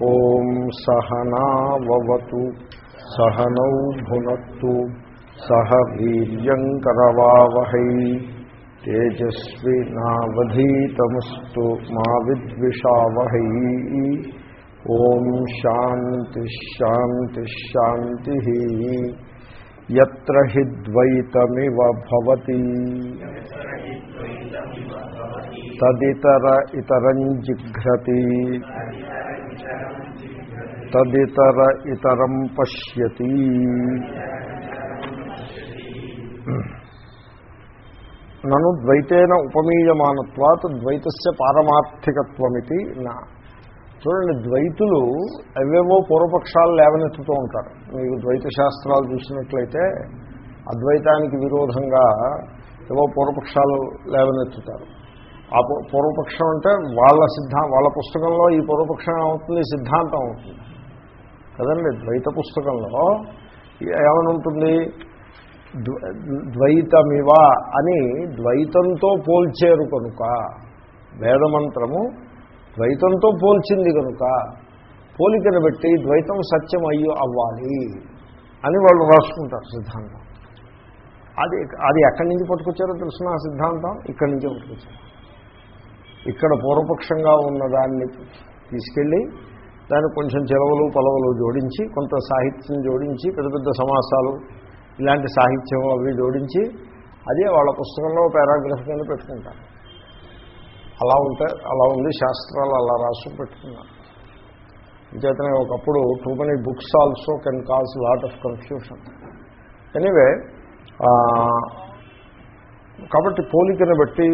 ॐ सहनावतु सहनौ भुनत्तु सह वीर्यङ्करवावहै तेजस्विनावधीतमस्तु मा विद्विषावहै ॐ शान्तिश्शान्तिश्शान्तिः यत्र हि द्वैतमिव भवति तदितर इतरञ्जिघ्रति తదితర ఇతరం పశ్యతి. నను ద్వైతేన ఉపమీయమానత్వాత్ ద్వైతస్య పారమార్థికత్వమితి నా. చూడండి ద్వైతులు అవేవో పూర్వపక్షాలు లేవనెత్తుతూ ఉంటారు. మీకు ద్వైత శాస్త్రాలు చూసినట్లయితే అద్వైతానికి విరోధంగా ఏవో పూర్వపక్షాలు లేవనెత్తుతారు. ఆ పూర్వపక్షం అంటే వాళ్ళ సిద్ధా వాళ్ళ పుస్తకంలో ఈ పూర్వపక్షం అవుతుంది సిద్ధాంతం అవుతుంది. కదండి? ద్వైత పుస్తకంలో ఏమనుంటుంది? ద్వైతమివా అని ద్వైతంతో పోల్చేరు కనుక వేదమంత్రము ద్వైతంతో పోల్చింది కనుక పోలికను బట్టి ద్వైతం సత్యం అయ్యో అవ్వాలి అని వాళ్ళు రాసుకుంటారు సిద్ధాంతం. అది అది ఎక్కడి నుంచి పట్టుకొచ్చారో తెలుసిన సిద్ధాంతం? ఇక్కడి నుంచి పట్టుకొచ్చారు. ఇక్కడ పూర్వపక్షంగా ఉన్నదాన్ని తీసుకెళ్ళి దానికి కొంచెం చెలవలు పొలవలు జోడించి కొంత సాహిత్యం జోడించి పెద్ద పెద్ద సమాసాలు ఇలాంటి సాహిత్యం అవి జోడించి అదే వాళ్ళ పుస్తకంలో పారాగ్రాఫ్ కింద పెట్టుకుంటారు. అలా ఉంటే అలా ఉంది శాస్త్రాలు అలా రాసు పెట్టుకున్నారు. చేతనే ఒకప్పుడు too many books also can cause lot of confusion anyway కాబట్టి పోలికను బట్టి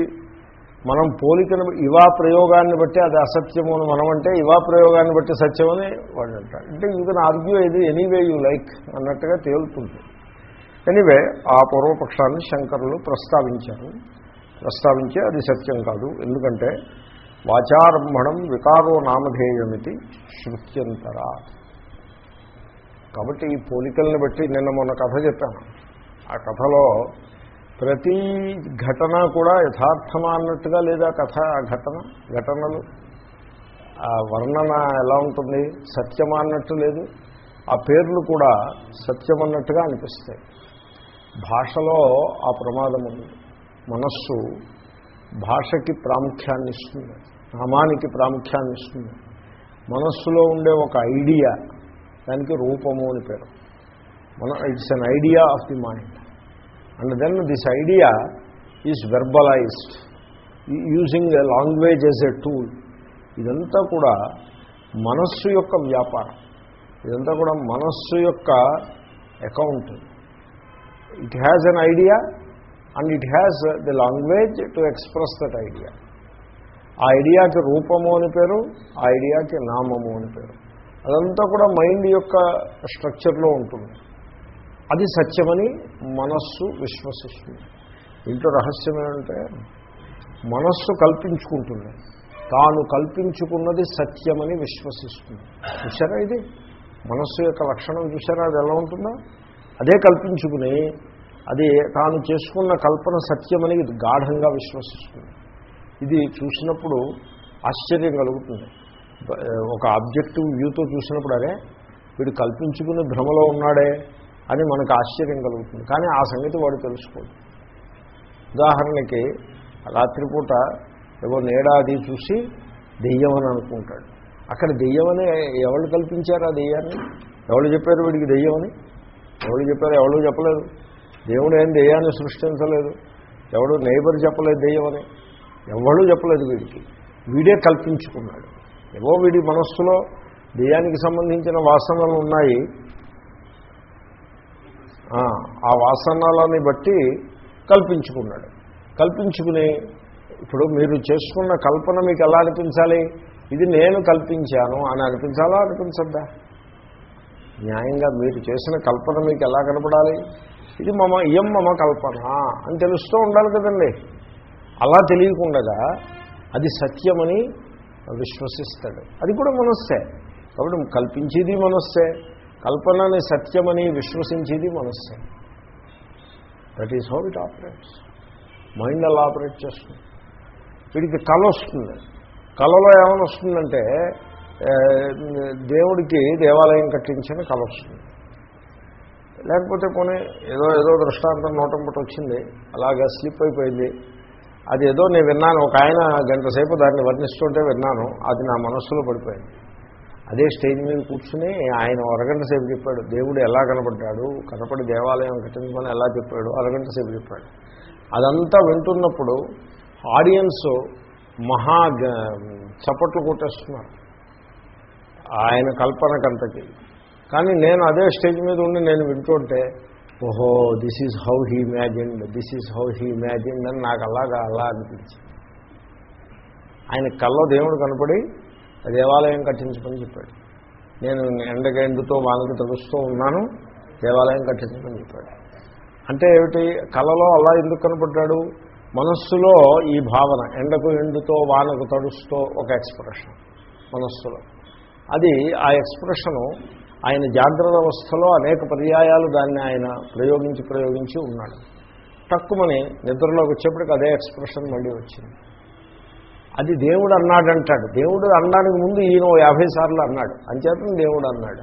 మనం పోలికను ఇవా ప్రయోగాన్ని బట్టి అది అసత్యము అని మనం అంటే ఇవా ప్రయోగాన్ని బట్టి సత్యమని వాడు అంటారు అంటే యూ కెన్ ఆర్గ్యూ ఇది ఎనీవే యూ లైక్ అన్నట్టుగా తేలుతుంది. ఎనీవే ఆ పూర్వపక్షాన్ని శంకరులు ప్రస్తావించారు. ప్రస్తావించే అది సత్యం కాదు. ఎందుకంటే వాచారంభణం వికారో నామధేయమితి శృత్యంతరా. కాబట్టి ఈ పోలికల్ని బట్టి నిన్న మొన్న కథ చెప్పాను. ఆ కథలో ప్రతి ఘటన కూడా యథార్థమా అన్నట్టుగా లేదా కథ ఘటన ఘటనలు? ఆ వర్ణన ఎలా ఉంటుంది? సత్యమా అన్నట్టు లేదు. ఆ పేర్లు కూడా సత్యం అన్నట్టుగా అనిపిస్తాయి. భాషలో ఆ ప్రమాదం ఉంది. మనస్సు భాషకి ప్రాముఖ్యాన్ని ఇస్తుంది. నామానికి ప్రాముఖ్యాన్ని ఇస్తుంది. మనస్సులో ఉండే ఒక ఐడియా దానికి రూపము అని పేరు. మన it's an idea of the mind and then this idea is verbalized using a language as a tool ఇదంతా కూడా మనస్సు యొక్క వ్యాపారం. ఇదంతా కూడా మనస్సు యొక్క account it has an idea and it has the language to express that idea ఆ ఐడియాకి రూపము అని పేరు ఆ ఐడియాకి నామము అని పేరు. అదంతా కూడా మైండ్ యొక్క స్ట్రక్చర్లో ఉంటుంది. అది సత్యమని మనస్సు విశ్వసిస్తుంది. ఇంట్లో రహస్యం ఏంటంటే మనస్సు కల్పించుకుంటుంది. తాను కల్పించుకున్నది సత్యమని విశ్వసిస్తుంది. చూసారా ఇది? మనస్సు యొక్క లక్షణం చూసారా అది ఎలా ఉంటుందో? అదే కల్పించుకుని అది తాను చేసుకున్న కల్పన సత్యమని గాఢంగా విశ్వసిస్తుంది. ఇది చూసినప్పుడు ఆశ్చర్యం కలుగుతుంది. ఒక ఆబ్జెక్టివ్ వ్యూతో చూసినప్పుడు అరే వీడు కల్పించుకుని భ్రమలో ఉన్నాడే అని మనకు ఆశ్చర్యం కలుగుతుంది. కానీ ఆ సంగతి వాడు తెలుసుకోడు. ఉదాహరణకి రాత్రిపూట ఏవో నేడాది చూసి దెయ్యం అని అనుకుంటాడు. అక్కడ దెయ్యమని ఎవరు కల్పించారు ఆ దెయ్యాన్ని? ఎవరు చెప్పారు వీడికి దెయ్యమని ఎవరు చెప్పారు? ఎవరు చెప్పలేదు. దేవుడు ఏం దెయ్యాన్ని సృష్టించలేదు. ఎవడు నైబర్ చెప్పలేదు దెయ్యమని ఎవడూ చెప్పలేదు వీడికి. వీడే కల్పించుకున్నాడు. ఏవో వీడి మనస్సులో దెయ్యానికి సంబంధించిన వాసనలు ఉన్నాయి. ఆ వాసనలని బట్టి కల్పించుకున్నాడు. కల్పించుకుని ఇప్పుడు మీరు చేసుకున్న కల్పన మీకు ఎలా అనిపించాలి? ఇది నేను కల్పించాను అని అనిపించాలా? అనిపించద్దా? న్యాయంగా మీరు చేసిన కల్పన మీకు ఎలా కనపడాలి? ఇది మమ ఇయం మమ కల్పన అని తెలుస్తూ ఉండాలి కదండి. అలా తెలియకుండగా అది సత్యమని విశ్వసిస్తాడు. అది కూడా మనస్సే. కాబట్టి కల్పించేది మనస్సే. కల్పనని సత్యమని విశ్వసించేది మనస్సు. That is how it operates mind అలా ఆపరేట్ చేస్తుంది. వీడికి కళ వస్తుంది. కళలో ఏమైనా వస్తుందంటే దేవుడికి దేవాలయం కట్టించిన కళ వస్తుంది. లేకపోతే కొన్ని ఏదో ఏదో దృష్టాంతం నోటం పట్టు వచ్చింది అలాగా స్లిప్ అయిపోయింది. అది ఏదో నేను విన్నాను ఒక ఆయన గంట సేపు దాన్ని వర్ణిస్తుంటే విన్నాను అది నా మనస్సులో పడిపోయింది. అదే స్టేజ్ మీద కూర్చుని ఆయన అరగంట సేపు చెప్పాడు దేవుడు ఎలా కనపడ్డాడు? కనపడి దేవాలయం కట్టించమని ఎలా చెప్పాడు? అరగంట సేపు చెప్పాడు. అదంతా వింటున్నప్పుడు ఆడియన్స్ మహా చప్పట్లు కొట్టేస్తున్నారు. ఆయన కల్పనకంతకి. కానీ నేను అదే స్టేజ్ మీద ఉండి నేను వింటుంటే ఓహో this is how he imagined this is how he imagined అని నాకు అలాగా అలా అనిపించింది. ఆయన కల్లో దేవుడు కనపడి దేవాలయం కట్టించమని చెప్పాడు. నేను ఎండగెండుతో వానకు తడుస్తూ ఉన్నాను దేవాలయం కట్టించమని చెప్పాడు. అంటే ఏమిటి? కళలో అలా ఎందుకు కనపడ్డాడు? మనస్సులో ఈ భావన ఎండకు ఎండుతో వానకు తడుస్తూ ఒక ఎక్స్ప్రెషన్ మనస్సులో. అది ఆ ఎక్స్ప్రెషను ఆయన జాగ్రత్త అవస్థలో అనేక పర్యాయాలు దాన్ని ఆయన ప్రయోగించి ప్రయోగించి ఉన్నాడు. తక్కువని నిద్రలోకి వచ్చేప్పటికి అదే ఎక్స్ప్రెషన్ మళ్ళీ వచ్చింది. అది దేవుడు అన్నాడంటాడు. దేవుడు అనడానికి ముందు ఈయన ఓ యాభై సార్లు అన్నాడు. అంచేతను దేవుడు అన్నాడు.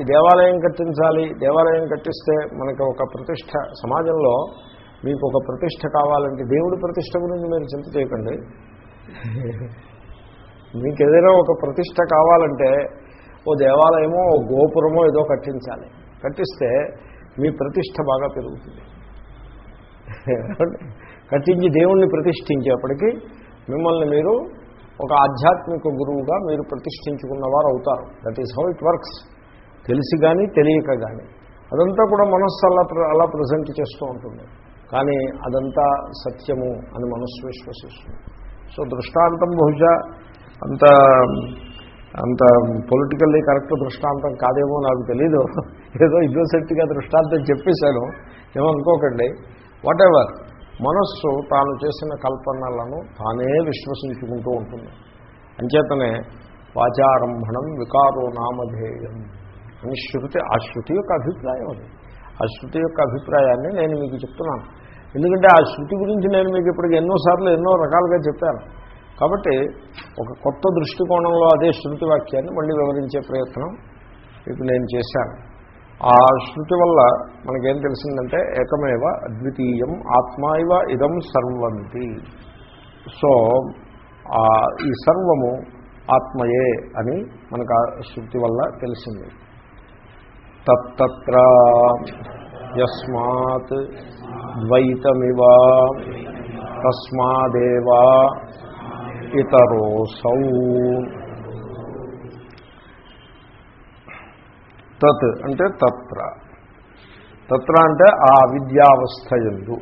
ఈ దేవాలయం కట్టించాలి దేవాలయం కట్టిస్తే మనకు ఒక ప్రతిష్ట సమాజంలో మీకు ఒక ప్రతిష్ట కావాలంటే దేవుడి ప్రతిష్ట గురించి మీరు చింత చేయకండి. మీకు ఏదైనా ఒక ప్రతిష్ట కావాలంటే ఓ దేవాలయమో ఓ గోపురమో ఏదో కట్టించాలి. కట్టిస్తే మీ ప్రతిష్ట బాగా పెరుగుతుంది. కట్టించి దేవుణ్ణి ప్రతిష్ఠించేప్పటికీ మిమ్మల్ని మీరు ఒక ఆధ్యాత్మిక గురువుగా మీరు ప్రతిష్ఠించుకున్నవారు అవుతారు. That is how it works తెలిసి కానీ తెలియక కానీ అదంతా కూడా మనస్సు అలా అలా ప్రజెంట్ చేస్తూ ఉంటుంది. కానీ అదంతా సత్యము అని మనస్సు విశ్వసిస్తుంది. సో దృష్టాంతం బహుశా అంత అంత పొలిటికల్లీ కరెక్ట్ దృష్టాంతం కాదేమో నాకు తెలీదు. ఏదో ఇన్నోసెంట్గా దృష్టాంతం చెప్పేశాను. ఏమనుకోకండి వాట్ ఎవర్ మనస్సు తాను చేసిన కల్పనలను తానే విశ్వసించుకుంటూ ఉంటుంది. అంచేతనే వాచారంభణం వికారో నామధేయం అని శృతి ఆ శృతి యొక్క అభిప్రాయం అది. ఆ శృతి యొక్క అభిప్రాయాన్ని నేను మీకు చెప్తున్నాను. ఎందుకంటే ఆ శృతి గురించి నేను మీకు ఇప్పటికి ఎన్నోసార్లు ఎన్నో రకాలుగా చెప్పాను. కాబట్టి ఒక కొత్త దృష్టికోణంలో అదే శృతి వాక్యాన్ని మళ్ళీ వివరించే ప్రయత్నం ఇప్పుడు నేను చేశాను. ఆ శృతి వల్ల మనకేం తెలిసిందంటే ఏకమేవ అద్వితీయం ఆత్మ ఇవ ఇదం సర్వంతి. సో ఈ సర్వము ఆత్మయే అని మనకు ఆ శృతి వల్ల తెలిసింది. తత్ర యస్మాత్ ద్వైతమివ తస్మాదేవా ఇతరోసౌ. తత్ అంటే తత్ర. తత్ర అంటే ఆ అవిద్యావస్థ ఎందు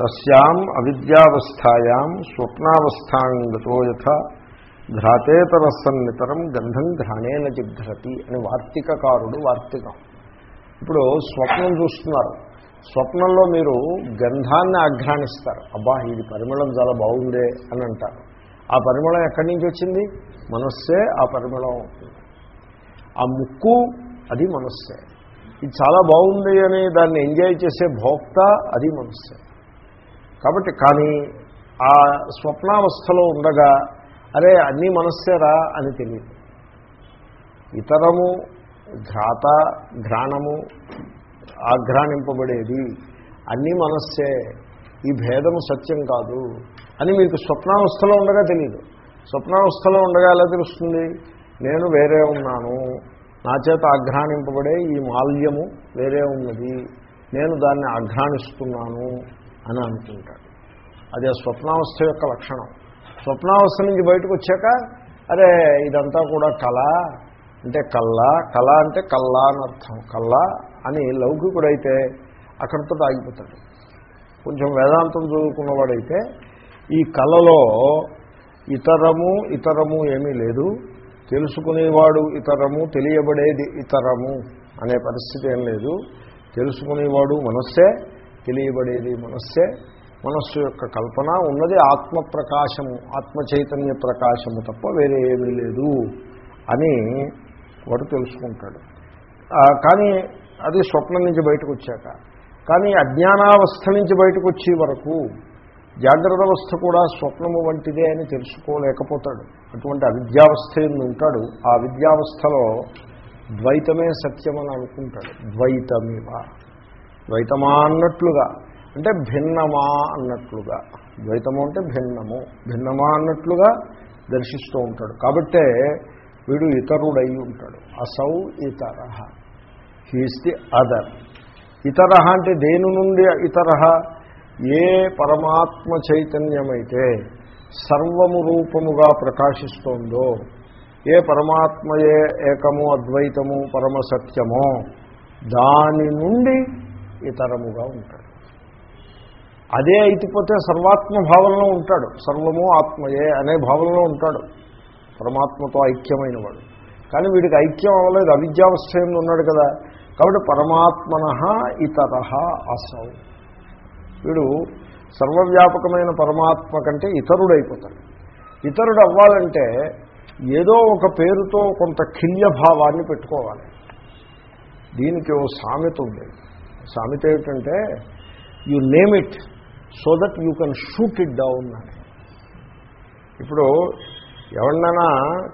తస్యాం అవిద్యావస్థాయాం స్వప్నావస్థాంగతో యథ ఘ్రాతేతర సన్నితరం గంధం ఘ్రాణేన జిఘ్రతి అని వార్తికకారుడు వార్తికం. ఇప్పుడు స్వప్నం చూస్తున్నారు. స్వప్నంలో మీరు గంధాన్ని ఆఘ్రాణిస్తారు. అబ్బా ఇది పరిమళం చాలా బాగుందే అని అంటారు. ఆ పరిమళం ఎక్కడి నుంచి వచ్చింది? మనస్సే ఆ పరిమళం అవుతుంది. ఆ ముక్కు అది మనస్సే. ఇది చాలా బాగుంది అని దాన్ని ఎంజాయ్ చేసే భోక్త అది మనస్సే. కాబట్టి కానీ ఆ స్వప్నావస్థలో ఉండగా అరే అన్నీ మనస్సేరా అని తెలియదు ఇతరము ఘాత ఘ్రాణము ఆఘ్రాణింపబడేది అన్నీ మనస్సే ఈ భేదము సత్యం కాదు అని మీకు స్వప్నావస్థలో ఉండగా తెలియదు స్వప్నావస్థలో ఉండగా ఎలా తెలుస్తుంది? నేను వేరే ఉన్నాను. నా చేత ఆఘ్రాణింపబడే ఈ మాల్యము వేరే ఉన్నది. నేను దాన్ని ఆఘ్రాణిస్తున్నాను అని అనుకుంటాడు అది ఆ స్వప్నావస్థ యొక్క లక్షణం. స్వప్నావస్థ నుంచి బయటకు వచ్చాక అరే ఇదంతా కూడా కళ. అంటే కళ్ళ కళ అంటే కళ్ళ అని అర్థం. కళ్ళ అని లౌకికుడైతే అక్కడితో ఆగిపోతాడు కొంచెం వేదాంతం చదువుకున్నవాడైతే ఈ కళలో ఇతరము ఇతరము ఏమీ లేదు. తెలుసుకునేవాడు ఇతరము తెలియబడేది ఇతరము అనే పరిస్థితి ఏం లేదు. తెలుసుకునేవాడు మనస్సే తెలియబడేది మనస్సే. మనస్సు యొక్క కల్పన ఉన్నది ఆత్మ ప్రకాశము ఆత్మ చైతన్య ప్రకాశము తప్ప వేరే ఏమీ లేదు అని వాడు తెలుసుకుంటాడు. కానీ అది స్వప్నం నుంచి బయటకు వచ్చాక కానీ అజ్ఞానావస్థ నుంచి బయటకు వచ్చే వరకు జాగ్రత్త అవస్థ కూడా స్వప్నము వంటిదే అని తెలుసుకోలేకపోతాడు. అటువంటి అవిద్యావస్థ ఉంటాడు. ఆ విద్యావస్థలో ద్వైతమే సత్యమని అనుకుంటాడు. ద్వైతమివ. ద్వైతమా అన్నట్లుగా. అంటే భిన్నమా అన్నట్లుగా. ద్వైతము అంటే భిన్నము. భిన్నమా అన్నట్లుగా దర్శిస్తూ ఉంటాడు. కాబట్టే వీడు ఇతరుడై ఉంటాడు. అసౌ ఇతర. He's the other. ఇతర అంటే దేని నుండి ఇతర? ఏ పరమాత్మ చైతన్యమైతే సర్వము రూపముగా ప్రకాశిస్తోందో ఏ పరమాత్మయే ఏకము అద్వైతము పరమసత్యమో దాని నుండి ఇతరముగా ఉంటాడు. అదే అయిపోతే సర్వాత్మ భావనలో ఉంటాడు. సర్వము ఆత్మయే అనే భావనలో ఉంటాడు. పరమాత్మతో ఐక్యమైన వాడు కానీ వీడికి ఐక్యం అవ్వలేదు. అవిద్యావస్థ ఉన్నాడు కదా. కాబట్టి పరమాత్మన ఇతర అసౌ. వీడు సర్వవ్యాపకమైన పరమాత్మ కంటే ఇతరుడైపోతాడు. ఇతరుడు అవ్వాలంటే ఏదో ఒక పేరుతో కొంత కిల్య భావాన్ని పెట్టుకోవాలి. దీనికి ఓ సామెత ఉంది సామెత ఏమిటంటే you name it so that you can shoot it down అని. ఇప్పుడు ఎవరినైనా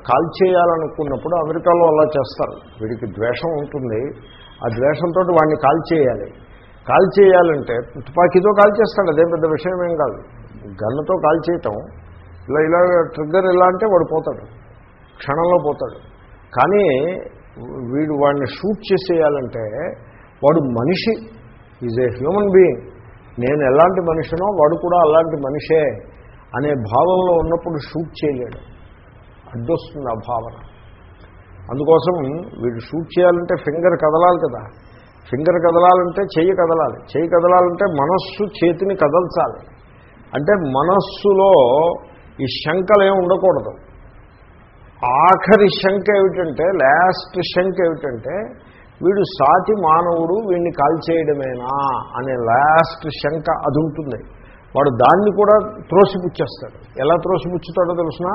కాల్ చేయాలనుకున్నప్పుడు అమెరికాలో అలా చేస్తారు. వీడికి ద్వేషం ఉంటుంది. ఆ ద్వేషంతో వాడిని కాల్ చేయాలి. కాల్ చేయాలంటే తుపాకీతో కాల్ చేస్తాడు అదే పెద్ద విషయం ఏం కాదు. గన్నుతో కాల్ చేయటం ఇలా ఇలా ట్రిగ్గర్ ఇలా అంటే వాడు పోతాడు క్షణంలో పోతాడు. కానీ వీడు వాడిని షూట్ చేసేయాలంటే వాడు మనిషి ఈజ్ ఏ హ్యూమన్ బీయింగ్. నేను ఎలాంటి మనిషినో వాడు కూడా అలాంటి మనిషే అనే భావంలో ఉన్నప్పుడు షూట్ చేయలేడు. అడ్డొస్తుంది ఆ భావన. అందుకోసం వీడు షూట్ చేయాలంటే ఫింగర్ కదలాలి కదా. ఫింగర్ కదలాలంటే చెయ్యి కదలాలి. చెయ్యి కదలాలంటే మనస్సు చేతిని కదల్చాలి. అంటే మనస్సులో ఈ శంకలేం ఏమి ఉండకూడదు. ఆఖరి శంక ఏమిటంటే లాస్ట్ శంక ఏమిటంటే వీడు సాటి మానవుడు వీడిని కాల్చేయడమేనా అనే లాస్ట్ శంక అది ఉంటుంది. వాడు దాన్ని కూడా త్రోసిపుచ్చేస్తాడు. ఎలా త్రోసిపుచ్చుతాడో తెలుసిన?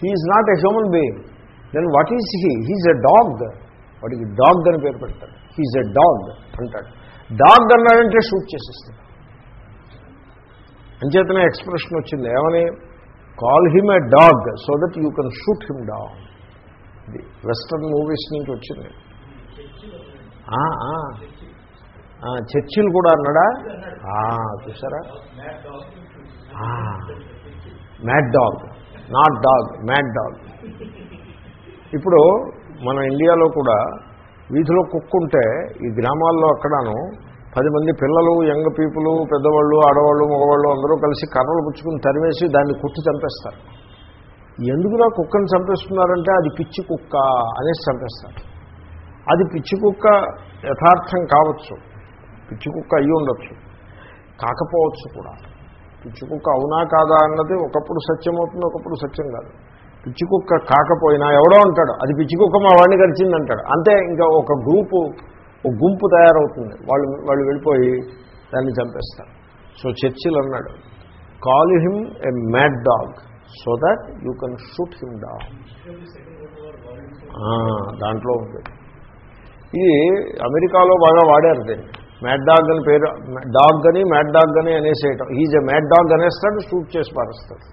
He's not a human being then what is he he's a dog వాడికి డాగ్ అని పేరు పెడతాడు హీజ్ ఎ డాగ్ అంటాడు. డాగ్ అన్నాడంటే షూట్ చేసేస్తాడు. అంచేతనే ఎక్స్ప్రెషన్ వచ్చింది ఏమని? Call him a dog so that you can shoot him dog. ఇది వెస్ట్రన్ మూవీస్ నుంచి వచ్చింది. చర్చిలు కూడా అన్నాడా? చూసారా? Mad dog not dog mad dog ఇప్పుడు మన ఇండియాలో కూడా వీధిలో కుక్కుంటే ఈ గ్రామాల్లో అక్కడను పది మంది పిల్లలు యంగ్ పీపుల్ పెద్దవాళ్ళు ఆడవాళ్ళు మగవాళ్ళు అందరూ కలిసి కర్రలు పుచ్చుకుని తరివేసి దాన్ని కుట్టి చంపేస్తారు. ఎందుకులా కుక్కను చంపేస్తున్నారంటే అది పిచ్చి కుక్క అనేసి చంపేస్తారు. అది పిచ్చి కుక్క యథార్థం కావచ్చు. పిచ్చి కుక్క అయ్యి ఉండొచ్చు. కాకపోవచ్చు కూడా. పిచ్చి కుక్క అవునా కాదా అన్నది ఒకప్పుడు సత్యం అవుతుంది ఒకప్పుడు సత్యం కాదు. పిచ్చి కుక్క కాకపోయినా ఎవడో అంటాడు అది పిచ్చి కుక్క మా వాడిని గడిచింది అంటాడు అంతే ఇంకా ఒక గ్రూపు ఒక గుంపు తయారవుతుంది. వాళ్ళు వాళ్ళు వెళ్ళిపోయి దాన్ని చంపేస్తారు. సో చర్చిలు అన్నాడు call him a mad dog so that you can shoot him dog దాంట్లో ఉంది. ఇది అమెరికాలో బాగా వాడారు దీన్ని. మ్యాడ్ డాగ్ అని పేరు డాగ్ అని మ్యాడ్ డాగ్ అని అనేసేయటం. ఈజ్ ఎ మ్యాడ్ డాగ్ అనేస్తాడు షూట్ చేసి పారేస్తాడు.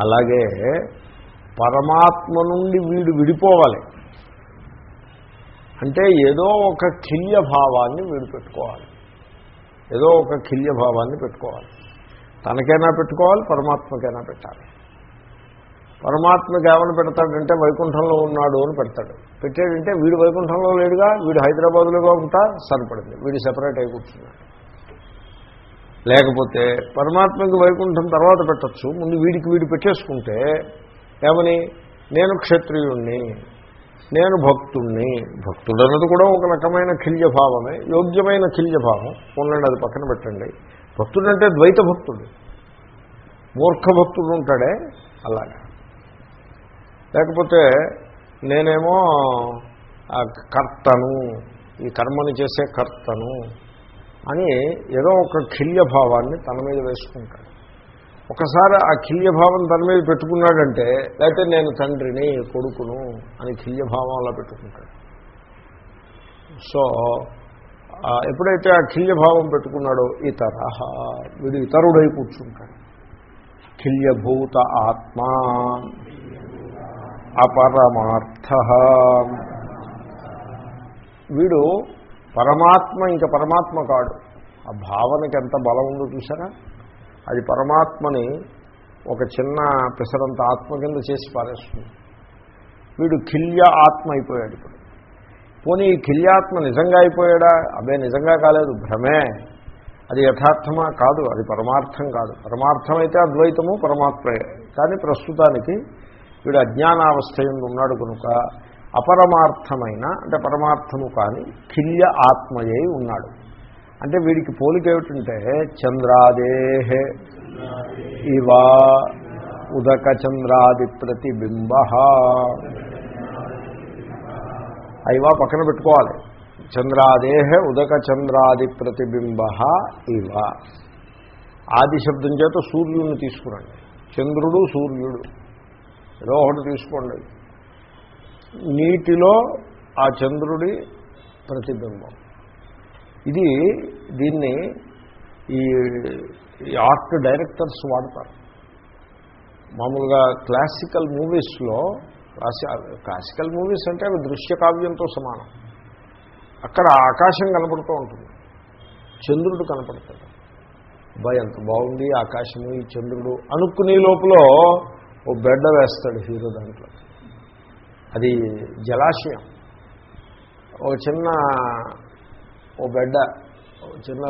అలాగే పరమాత్మ నుండి వీడు విడిపోవాలి. అంటే ఏదో ఒక కిల్యభావాన్ని వీడు పెట్టుకోవాలి. ఏదో ఒక కిల్యభావాన్ని పెట్టుకోవాలి. తనకైనా పెట్టుకోవాలి పరమాత్మకైనా పెట్టాలి. పరమాత్మకి ఏమని పెడతాడంటే వైకుంఠంలో ఉన్నాడు అని పెడతాడు. పెట్టాడంటే వీడు వైకుంఠంలో లేడుగా వీడు హైదరాబాద్లోగా ఉంటా సరిపడింది. వీడు సెపరేట్ అయి కూర్చున్నాడు. లేకపోతే పరమాత్మకి వైకుంఠం తర్వాత పెట్టచ్చు. ముందు వీడికి వీడు పెట్టేసుకుంటే ఏమని? నేను క్షత్రియుణ్ణి నేను భక్తుణ్ణి. భక్తుడు అన్నది కూడా ఒక రకమైన ఖిల్యభావమే యోగ్యమైన ఖిల్యభావం ఉండండి అది పక్కన పెట్టండి. భక్తుడంటే ద్వైత భక్తుడు. మూర్ఖ భక్తుడు ఉంటాడే అలాగా. లేకపోతే నేనేమో ఆ కర్తను ఈ కర్మని చేసే కర్తను అని ఏదో ఒక కిల్యభావాన్ని తన మీద వేసుకుంటాడు. ఒకసారి ఆ కిల్యభావం తన మీద పెట్టుకున్నాడంటే లేకపోతే నేను తండ్రిని కొడుకును అని కిల్యభావం అలా పెట్టుకుంటాడు. సో ఎప్పుడైతే ఆ కిల్యభావం పెట్టుకున్నాడో ఇతర వీడు ఇతరుడై కూర్చుంటాడు. కిల్యభూత ఆత్మ అపరమార్థ. వీడు పరమాత్మ ఇంకా పరమాత్మ కాడు. ఆ భావనకి ఎంత బలం ఉందో చూసారా అది పరమాత్మని ఒక చిన్న పిసరంత ఆత్మ కింద చేసి పారేస్తుంది. వీడు కిల్య ఆత్మ అయిపోయాడు ఇప్పుడు. పోనీ ఈ కిల్యాత్మ నిజంగా అయిపోయాడా? అదే నిజంగా కాలేదు. భ్రమే. అది యథార్థమా? కాదు. అది పరమార్థం కాదు. పరమార్థమైతే అద్వైతము పరమాత్మయే. కానీ ప్రస్తుతానికి వీడు అజ్ఞానావస్థ ఉన్నాడు కనుక అపరమార్థమైన అంటే పరమార్థము కానీ కిల్య ఆత్మయై ఉన్నాడు. అంటే వీడికి పోలిక ఏమిటంటే చంద్రాదేహే ఇవా ఉదక చంద్రాది ప్రతిబింబ. అయివా పక్కన పెట్టుకోవాలి. చంద్రాదేహ ఉదక చంద్రాది ప్రతిబింబ ఇవ. ఆది శబ్దం చేత సూర్యుడిని తీసుకురండి. చంద్రుడు సూర్యుడు. ఏదో ఒకటి తీసుకోండి. నీటిలో ఆ చంద్రుడి ప్రతిబింబం. ఇది దీన్ని ఈ ఆర్ట్ డైరెక్టర్స్ వాడతారు. మామూలుగా క్లాసికల్ మూవీస్లో క్లాసికల్ మూవీస్ అంటే అవి దృశ్య కావ్యంతో సమానం. అక్కడ ఆకాశం కనపడుతూ ఉంటుంది. చంద్రుడు కనపడతాడు. అబ్బాయి ఎంత బాగుంది ఆకాశము ఈ చంద్రుడు అనుకునే లోపల ఓ బెడ్డ వేస్తాడు హీరో దాంట్లో అది జలాశయం. ఒక చిన్న ఓ బెడ్డ చిన్న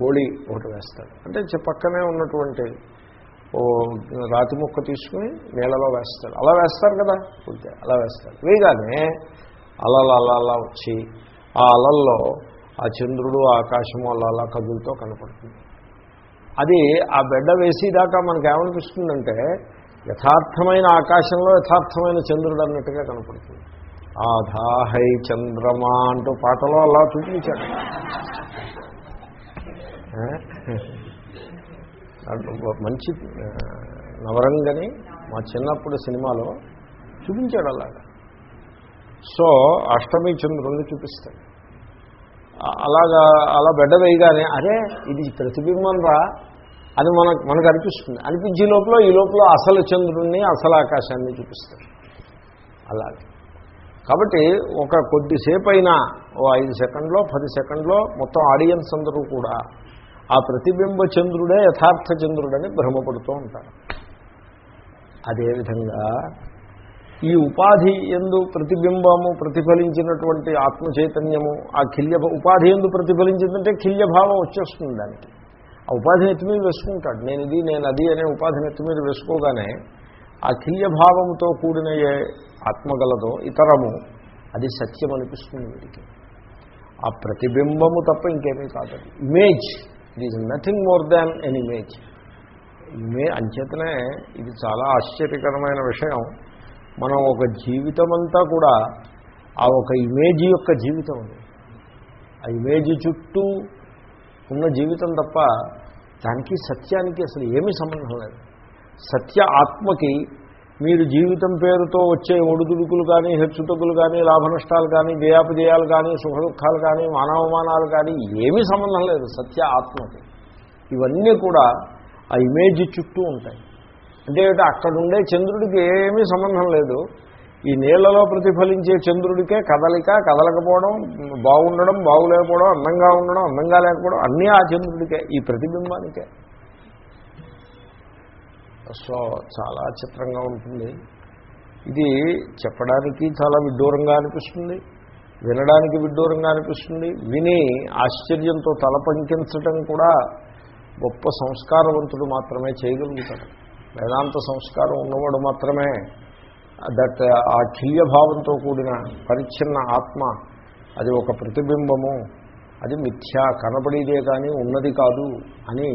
గోళీ ఒకటి వేస్తాడు అంటే పక్కనే ఉన్నటువంటి ఓ రాతి ముక్క తీసుకుని నీళ్ళలో వేస్తాడు అలా వేస్తారు కదా? పూర్తి అలా వేస్తాడు వేయగానే అలలు అలా అలా వచ్చి ఆ అలల్లో ఆ చంద్రుడు ఆకాశము అలా అలా కదులతో కనపడుతుంది. అది ఆ బెడ్డ వేసేదాకా మనకేమనిపిస్తుందంటే యథార్థమైన ఆకాశంలో యథార్థమైన చంద్రుడు అన్నట్టుగా కనపడుతుంది. ఆధాహై చంద్రమా అంటూ పాటలో అలా చూపించాడు. మంచి నవరంగని మా చిన్నప్పుడు సినిమాలో చూపించాడు అలాగా. సో అష్టమి చంద్రుల్ని చూపిస్తాడు. అలాగా అలా బెడ్డ వేయగానే అరే ఇది ప్రతిబింబం రా అని మనకు మనకు అనిపిస్తుంది. అనిపించే లోపల ఈ లోపల అసలు చంద్రుడిని అసలు ఆకాశాన్ని చూపిస్తారు. అలాగే. కాబట్టి ఒక కొద్దిసేపు అయినా ఓ ఐదు సెకండ్లో పది సెకండ్లో మొత్తం ఆడియన్స్ అందరూ కూడా ఆ ప్రతిబింబ చంద్రుడే యథార్థ చంద్రుడని భ్రమపడుతూ ఉంటారు. అదేవిధంగా ఈ ఉపాధి ఎందు ప్రతిబింబము ప్రతిఫలించినటువంటి ఆత్మ చైతన్యము ఆ కిల్య ఉపాధి ఎందు ప్రతిఫలించిందంటే కిల్యభావం వచ్చేస్తుంది దానికి. ఆ ఉపాధి నెత్తి మీద వేసుకుంటాడు. నేను ఇది నేను అది అనే ఉపాధి నెత్తి మీద వేసుకోగానే ఆ భావంతో కూడిన ఏ ఆత్మగలదో ఇతరము అది సత్యం అనిపిస్తుంది వీడికి. ఆ ప్రతిబింబము తప్ప ఇంకేమీ కాదు. Image it is nothing more than an image ఇమే అంచేతనే ఇది చాలా ఆశ్చర్యకరమైన విషయం. మనం ఒక జీవితం అంతా కూడా ఆ ఒక ఇమేజ్ యొక్క జీవితం ఆ ఇమేజ్ చుట్టూ ఉన్న జీవితం తప్ప దానికి సత్యానికి అసలు ఏమీ సంబంధం లేదు. సత్య ఆత్మకి మీరు జీవితం పేరుతో వచ్చే ఒడిదుడుకులు కానీ హెచ్చుతగ్గులు కానీ లాభనష్టాలు కానీ జయాపజయాలు కానీ సుఖ దుఃఖాలు కానీ మానవమానాలు కానీ ఏమీ సంబంధం లేదు సత్య ఆత్మకి. ఇవన్నీ కూడా ఆ ఇమేజ్ చుట్టూ ఉంటాయి. అంటే అక్కడుండే చంద్రుడికి ఏమీ సంబంధం లేదు. ఈ నీళ్ళలో ప్రతిఫలించే చంద్రుడికే కదలిక కదలకపోవడం బాగుండడం బాగులేకపోవడం అందంగా ఉండడం అందంగా లేకపోవడం అన్నీ ఆ చంద్రుడికే ఈ ప్రతిబింబానికే. సో చాలా చిత్రంగా ఉంటుంది. ఇది చెప్పడానికి చాలా విడ్డూరంగా అనిపిస్తుంది. వినడానికి విడ్డూరంగా అనిపిస్తుంది. విని ఆశ్చర్యంతో తలపంకించడం కూడా గొప్ప సంస్కారవంతుడు మాత్రమే చేయగలుగుతాడు. వేదాంత సంస్కారం ఉన్నవాడు మాత్రమే దట్ ఆ కిల్యభావంతో కూడిన పరిచ్ఛిన్న ఆత్మ అది ఒక ప్రతిబింబము అది మిథ్యా కనబడేదే కానీ ఉన్నది కాదు అని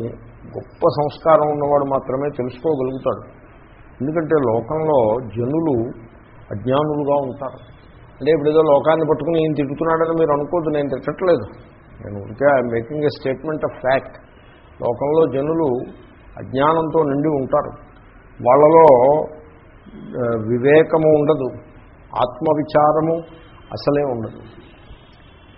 గొప్ప సంస్కారం ఉన్నవాడు మాత్రమే తెలుసుకోగలుగుతాడు. ఎందుకంటే లోకంలో జనులు అజ్ఞానులుగా ఉంటారు. అంటే ఇప్పుడు ఏదో లోకాన్ని పట్టుకుని ఈయన తిట్టుతున్నాడని మీరు అనుకోద్దు నేను తిట్టట్లేదు. నేను ఉంటే I'm making a statement of fact. లోకంలో జనులు అజ్ఞానంతో నిండి ఉంటారు. వాళ్ళలో వివేకము ఉండదు. ఆత్మవిచారము అసలే ఉండదు.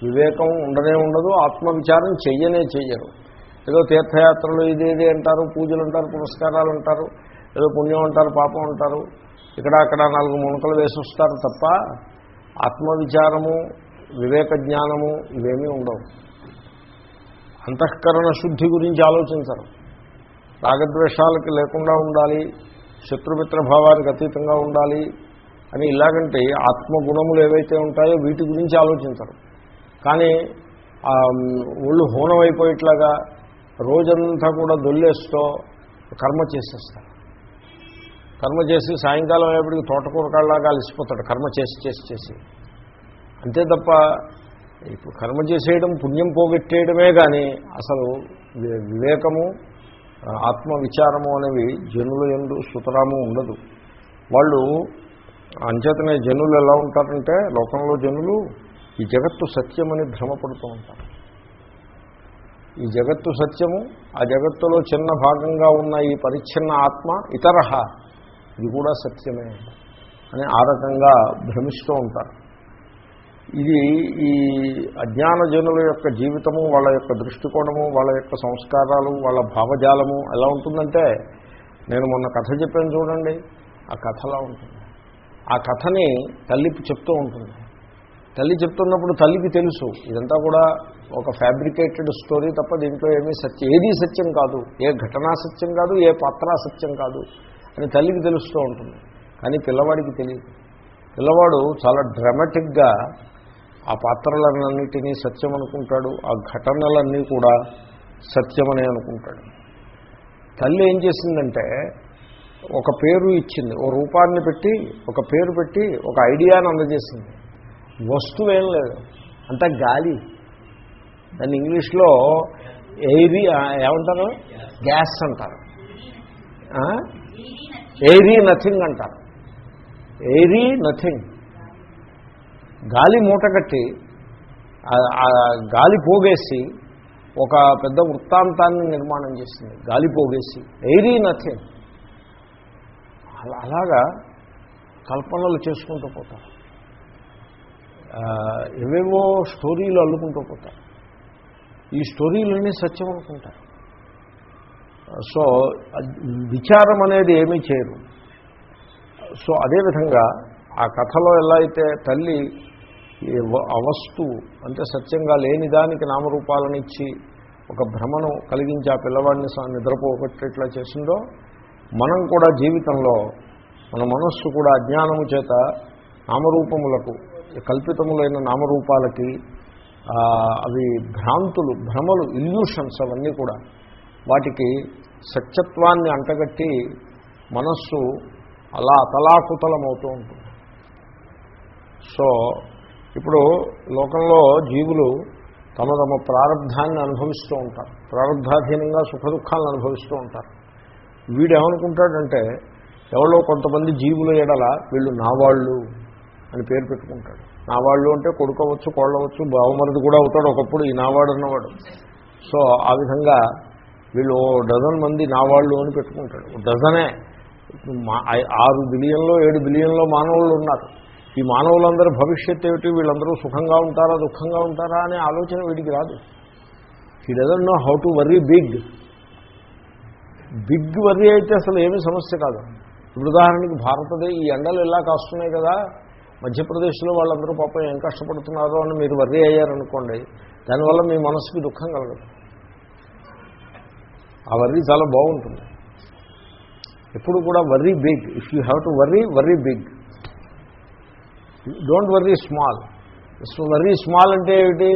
వివేకం ఉండనే ఉండదు ఆత్మవిచారం చెయ్యనే చెయ్యరు. ఏదో తీర్థయాత్రలు ఇదేది అంటారు పూజలు అంటారు పురస్కారాలు అంటారు ఏదో పుణ్యం అంటారు పాపం అంటారు. ఇక్కడ అక్కడ నాలుగు మునకలు వేసి వస్తారు తప్ప ఆత్మవిచారము వివేక జ్ఞానము ఇవేమీ ఉండవు. అంతఃకరణ శుద్ధి గురించి ఆలోచించరు. రాగద్వేషాలకి లేకుండా ఉండాలి శత్రుమిత్ర భావానికి అతీతంగా ఉండాలి అని ఇలాగంటే ఆత్మగుణములు ఏవైతే ఉంటాయో వీటి గురించి ఆలోచించరు. కానీ ఒళ్ళు ఒళ్ళు అయిపోయేట్లాగా రోజంతా కూడా దొల్లేస్తూ కర్మ చేసేస్తారు. కర్మ చేసి సాయంకాలం అయ్యేప్పటికి తోటకూర కళ్ళలాగా అలసిపోతాడు కర్మ చేసి చేసి చేసి. అంతే తప్ప ఇప్పుడు కర్మ చేసేయడం పుణ్యం పోగొట్టేయడమే కానీ అసలు వివేకము ఆత్మవిచారము అనేవి జనుల ఎందు సుతరాము ఉండదు. వాళ్ళు అంచేతనే జనులు ఎలా ఉంటారంటే లోకంలో జనులు ఈ జగత్తు సత్యమని భ్రమపడుతూ ఉంటారు. ఈ జగత్తు సత్యము ఆ జగత్తులో చిన్న భాగంగా ఉన్న ఈ పరిచ్ఛిన్న ఆత్మ ఇతరహ ఇది కూడా సత్యమే అని ఆ రకంగా భ్రమిస్తూ ఉంటారు. ఇది ఈ అజ్ఞాన జనుల యొక్క జీవితము వాళ్ళ యొక్క దృష్టికోణము వాళ్ళ యొక్క సంస్కారాలు వాళ్ళ భావజాలము ఎలా ఉంటుందంటే నేను మొన్న కథ చెప్పాను చూడండి ఆ కథలా ఉంటుంది. ఆ కథని తల్లి చెప్తూ ఉంటుంది. తల్లి చెప్తున్నప్పుడు తల్లికి తెలుసు ఇదంతా కూడా ఒక ఫ్యాబ్రికేటెడ్ స్టోరీ తప్ప దీంట్లో ఏమీ సత్యం ఏదీ సత్యం కాదు ఏ ఘటనా సత్యం కాదు ఏ పాత్ర సత్యం కాదు అని తల్లికి తెలుస్తూ ఉంటుంది. కానీ పిల్లవాడికి తెలియదు. పిల్లవాడు చాలా డ్రామాటిక్గా ఆ పాత్రలన్నిటినీ సత్యం అనుకుంటాడు ఆ ఘటనలన్నీ కూడా సత్యమనే అనుకుంటాడు. తల్లి ఏం చేసిందంటే ఒక పేరు ఇచ్చింది ఓ రూపాన్ని పెట్టి ఒక పేరు పెట్టి ఒక ఐడియాను అందజేసింది. వస్తువు ఏం లేదు అంతా గాలి. దాన్ని ఇంగ్లీష్లో ఎయిరీ ఏమంటారు? గ్యాస్ అంటారు. ఎయిరీ నథింగ్ అంటారు. Airy nothing. గాలి మూటగట్టి ఆ గాలి పోగేసి ఒక పెద్ద వృత్తాంతాన్ని నిర్మాణం చేసింది. గాలి పోగేసి. ఎయిరీ నథింగ్ అలా అలాగా కల్పనలు చేసుకుంటూ పోతారు. ఏవేవో స్టోరీలు అల్లుకుంటూ పోతారు. ఈ స్టోరీలన్నీ సత్యం అనుకుంటారు. సో విచారం అనేది ఏమీ చేయరు. సో అదేవిధంగా ఆ కథలో ఎలా అయితే తల్లి ఈ అంటే సత్యంగా లేని దానికి నామరూపాలను ఇచ్చి ఒక భ్రమను కలిగించి ఆ పిల్లవాడిని నిద్రపోగొట్టేట్లా చేసిందో మనం కూడా జీవితంలో మన మనస్సు కూడా అజ్ఞానము చేత నామరూపములకు కల్పితములైన నామరూపాలకి అవి భ్రాంతులు భ్రమలు ఇల్యూషన్స్ అవన్నీ కూడా వాటికి సత్యత్వాన్ని అంటగట్టి మనస్సు అలా అతలాకుతలమవుతూ ఉంటుంది. సో ఇప్పుడు లోకంలో జీవులు తమ తమ ప్రారంధాన్ని అనుభవిస్తూ ఉంటారు. ప్రారంధాధీనంగా సుఖ దుఃఖాలను అనుభవిస్తూ ఉంటారు. వీడేమనుకుంటాడంటే ఎవరో కొంతమంది జీవుల ఎడల వీళ్ళు నావాళ్ళు అని పేరు పెట్టుకుంటాడు. నావాళ్ళు అంటే కొడుకోవచ్చు కోళ్ళవచ్చు బావమరిది కూడా అవుతాడు ఒకప్పుడు ఈ నావాడు అన్నవాడు. సో ఆ విధంగా వీళ్ళు ఓ డజన్ మంది నావాళ్ళు అని పెట్టుకుంటాడు. డజనే. మా ఆరు బిలియన్లో ఏడు బిలియన్లో మానవులు ఉన్నారు. ఈ మానవులందరూ భవిష్యత్తు ఏమిటి? వీళ్ళందరూ సుఖంగా ఉంటారా దుఃఖంగా ఉంటారా అనే ఆలోచన వీడికి రాదు. He doesn't know how to worry big big worry అయితే అసలు ఏమీ సమస్య కాదు. ఇప్పుడు ఉదాహరణకి భారతదేశ ఈ ఎండలు ఇలా కాస్తున్నాయి కదా మధ్యప్రదేశ్లో వాళ్ళందరూ పాపం ఏం కష్టపడుతున్నారో అని మీరు వర్రీ అయ్యారనుకోండి దానివల్ల మీ మనసుకి దుఃఖం కలగదు. ఆ వర్రీ చాలా బాగుంటుంది. ఎప్పుడు కూడా worry big if you have to worry worry big don't worry small. Worry small అంటే ఏమిటి?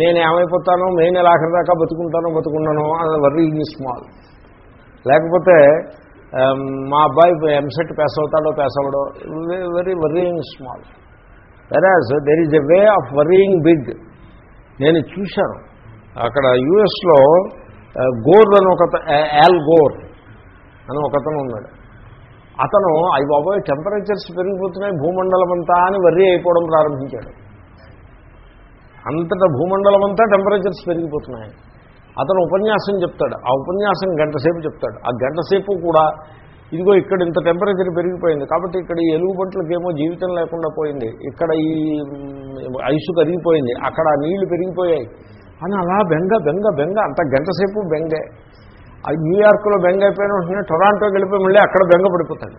నేను ఏమైపోతానో మే నెల ఆఖరి దాకా బతుకుంటానో బతుకున్నానో అది వర్రీ స్మాల్. లేకపోతే మా అబ్బాయి ఎంసెట్ పాస్ అవుతాడో pass అవ్వడో very worrying small whereas there is a way of worrying big నేను చూశాను. అక్కడ యుఎస్లో గోర్ అని ఒక యాల్ గోర్ అని ఒకతను ఉన్నాడు. అతను అవి బాబోయ్ టెంపరేచర్స్ పెరిగిపోతున్నాయి భూమండలం అంతా అని వర్రీ అయిపోవడం ప్రారంభించాడు. అంతటా భూమండలం అంతా టెంపరేచర్స్ పెరిగిపోతున్నాయి. అతను ఉపన్యాసం చెప్తాడు. ఆ ఉపన్యాసం గంట సేపు చెప్తాడు. ఆ గంట సేపు కూడా ఇదిగో ఇక్కడ ఇంత టెంపరేచర్ పెరిగిపోయింది. కాబట్టి ఇక్కడ ఈ ఎలుగుబంట్లకేమో జీవితం లేకుండా పోయింది. ఇక్కడ ఈ ఐసు కరిగిపోయింది. అక్కడ నీళ్ళు పెరిగిపోయాయి. అని అలా బెంగ బెంగ బెంగ. అంత గంటసేపు బెంగే. న్యూయార్క్లో బెంగ అయిపోయిన వెంటనే టొరాంటోకి వెళ్ళిపోయి మళ్ళీ అక్కడ బెంగ పడిపోతాడు.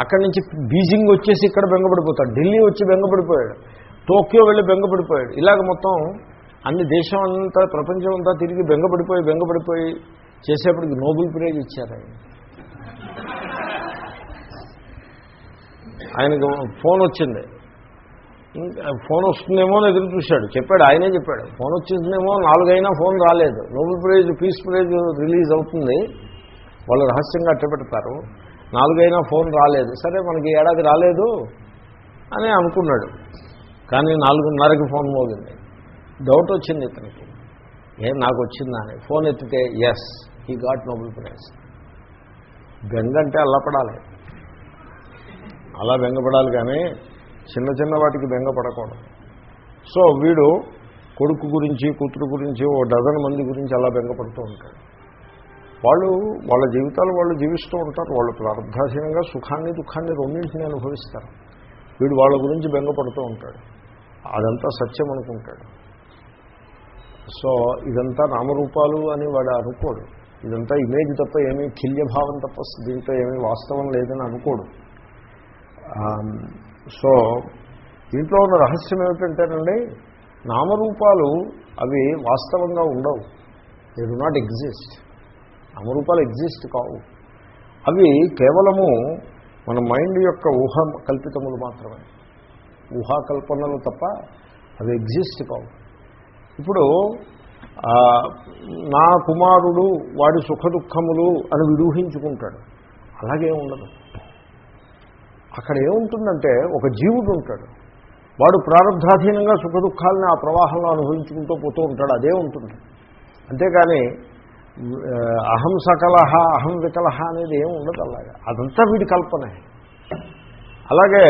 అక్కడి నుంచి బీజింగ్ వచ్చేసి ఇక్కడ బెంగ పడిపోతాడు. ఢిల్లీ వచ్చి బెంగ పడిపోయాడు. టోక్యో వెళ్ళి బెంగ పడిపోయాడు. ఇలాగ మొత్తం అన్ని దేశం అంతా ప్రపంచం అంతా తిరిగి బెంగ పడిపోయి బెంగ పడిపోయి చేసేప్పటికి నోబెల్ ప్రైజ్ ఇచ్చారు ఆయన. ఆయనకు ఫోన్ వచ్చింది. ఫోన్ వస్తుందేమో అని ఎదురు చూశాడు. చెప్పాడు ఆయనే చెప్పాడు ఫోన్ వచ్చిందేమో నాలుగైనా ఫోన్ రాలేదు. Nobel prize peace prize release అవుతుంది. వాళ్ళు రహస్యంగా అట్టపెడతారు నాలుగైనా ఫోన్ రాలేదు. సరే మనకి ఏడాది రాలేదు అని అనుకున్నాడు. కానీ నాలుగున్నరకి ఫోన్ మోగింది. డౌట్ వచ్చింది ఇతనికి. ఏం నాకు వచ్చిందా? అని. ఫోన్ ఎత్తితే yes I got Nobel prize బెంగంటే అల్లపడాలి. అలా బెంగపడాలి కానీ చిన్న చిన్న వాటికి బెంగపడకూడదు సో వీడు కొడుకు గురించి కూతురు గురించి ఓ డజన్ మంది గురించి అలా బెంగపడుతూ ఉంటాడు. వాళ్ళు వాళ్ళ జీవితాలు వాళ్ళు జీవిస్తూ ఉంటారు. వాళ్ళు ప్రారంభాసీనంగా సుఖాన్ని దుఃఖాన్ని రెండింటిని అనుభవిస్తారు. వీడు వాళ్ళ గురించి బెంగపడుతూ ఉంటాడు. అదంతా సత్యం అనుకుంటాడు. సో ఇదంతా నామరూపాలు అని వాడు అనుకోడు. ఇదంతా ఇమేజ్ తప్ప ఏమీ కిల్యభావం తప్ప దీంతో ఏమీ వాస్తవం లేదని అనుకోడు. సో దీంట్లో ఉన్న రహస్యం ఏమిటంటేనండి నామరూపాలు అవి వాస్తవంగా ఉండవు. దే డు నాట్ ఎగ్జిస్ట్ నామరూపాలు ఎగ్జిస్ట్ కావు. అవి కేవలము మన మైండ్ యొక్క ఊహ కల్పితములు మాత్రమే. ఊహాకల్పనలు తప్ప అవి ఎగ్జిస్ట్ కావు. ఇప్పుడు నా కుమారుడు వాడి సుఖదుఖములు అని విడూహించుకుంటాడు అలాగే ఉండదు. అక్కడ ఏముంటుందంటే ఒక జీవుడు ఉంటాడు. వాడు ప్రారంధాధీనంగా సుఖదుఖాలని ఆ ప్రవాహంలో అనుభవించుకుంటూ పోతూ ఉంటాడు అదే ఉంటుంది. అంతేకాని అహం సకలహ అహం వికలహ అనేది ఏమి ఉండదు అలాగా. అదంతా వీడి కల్పనే. అలాగే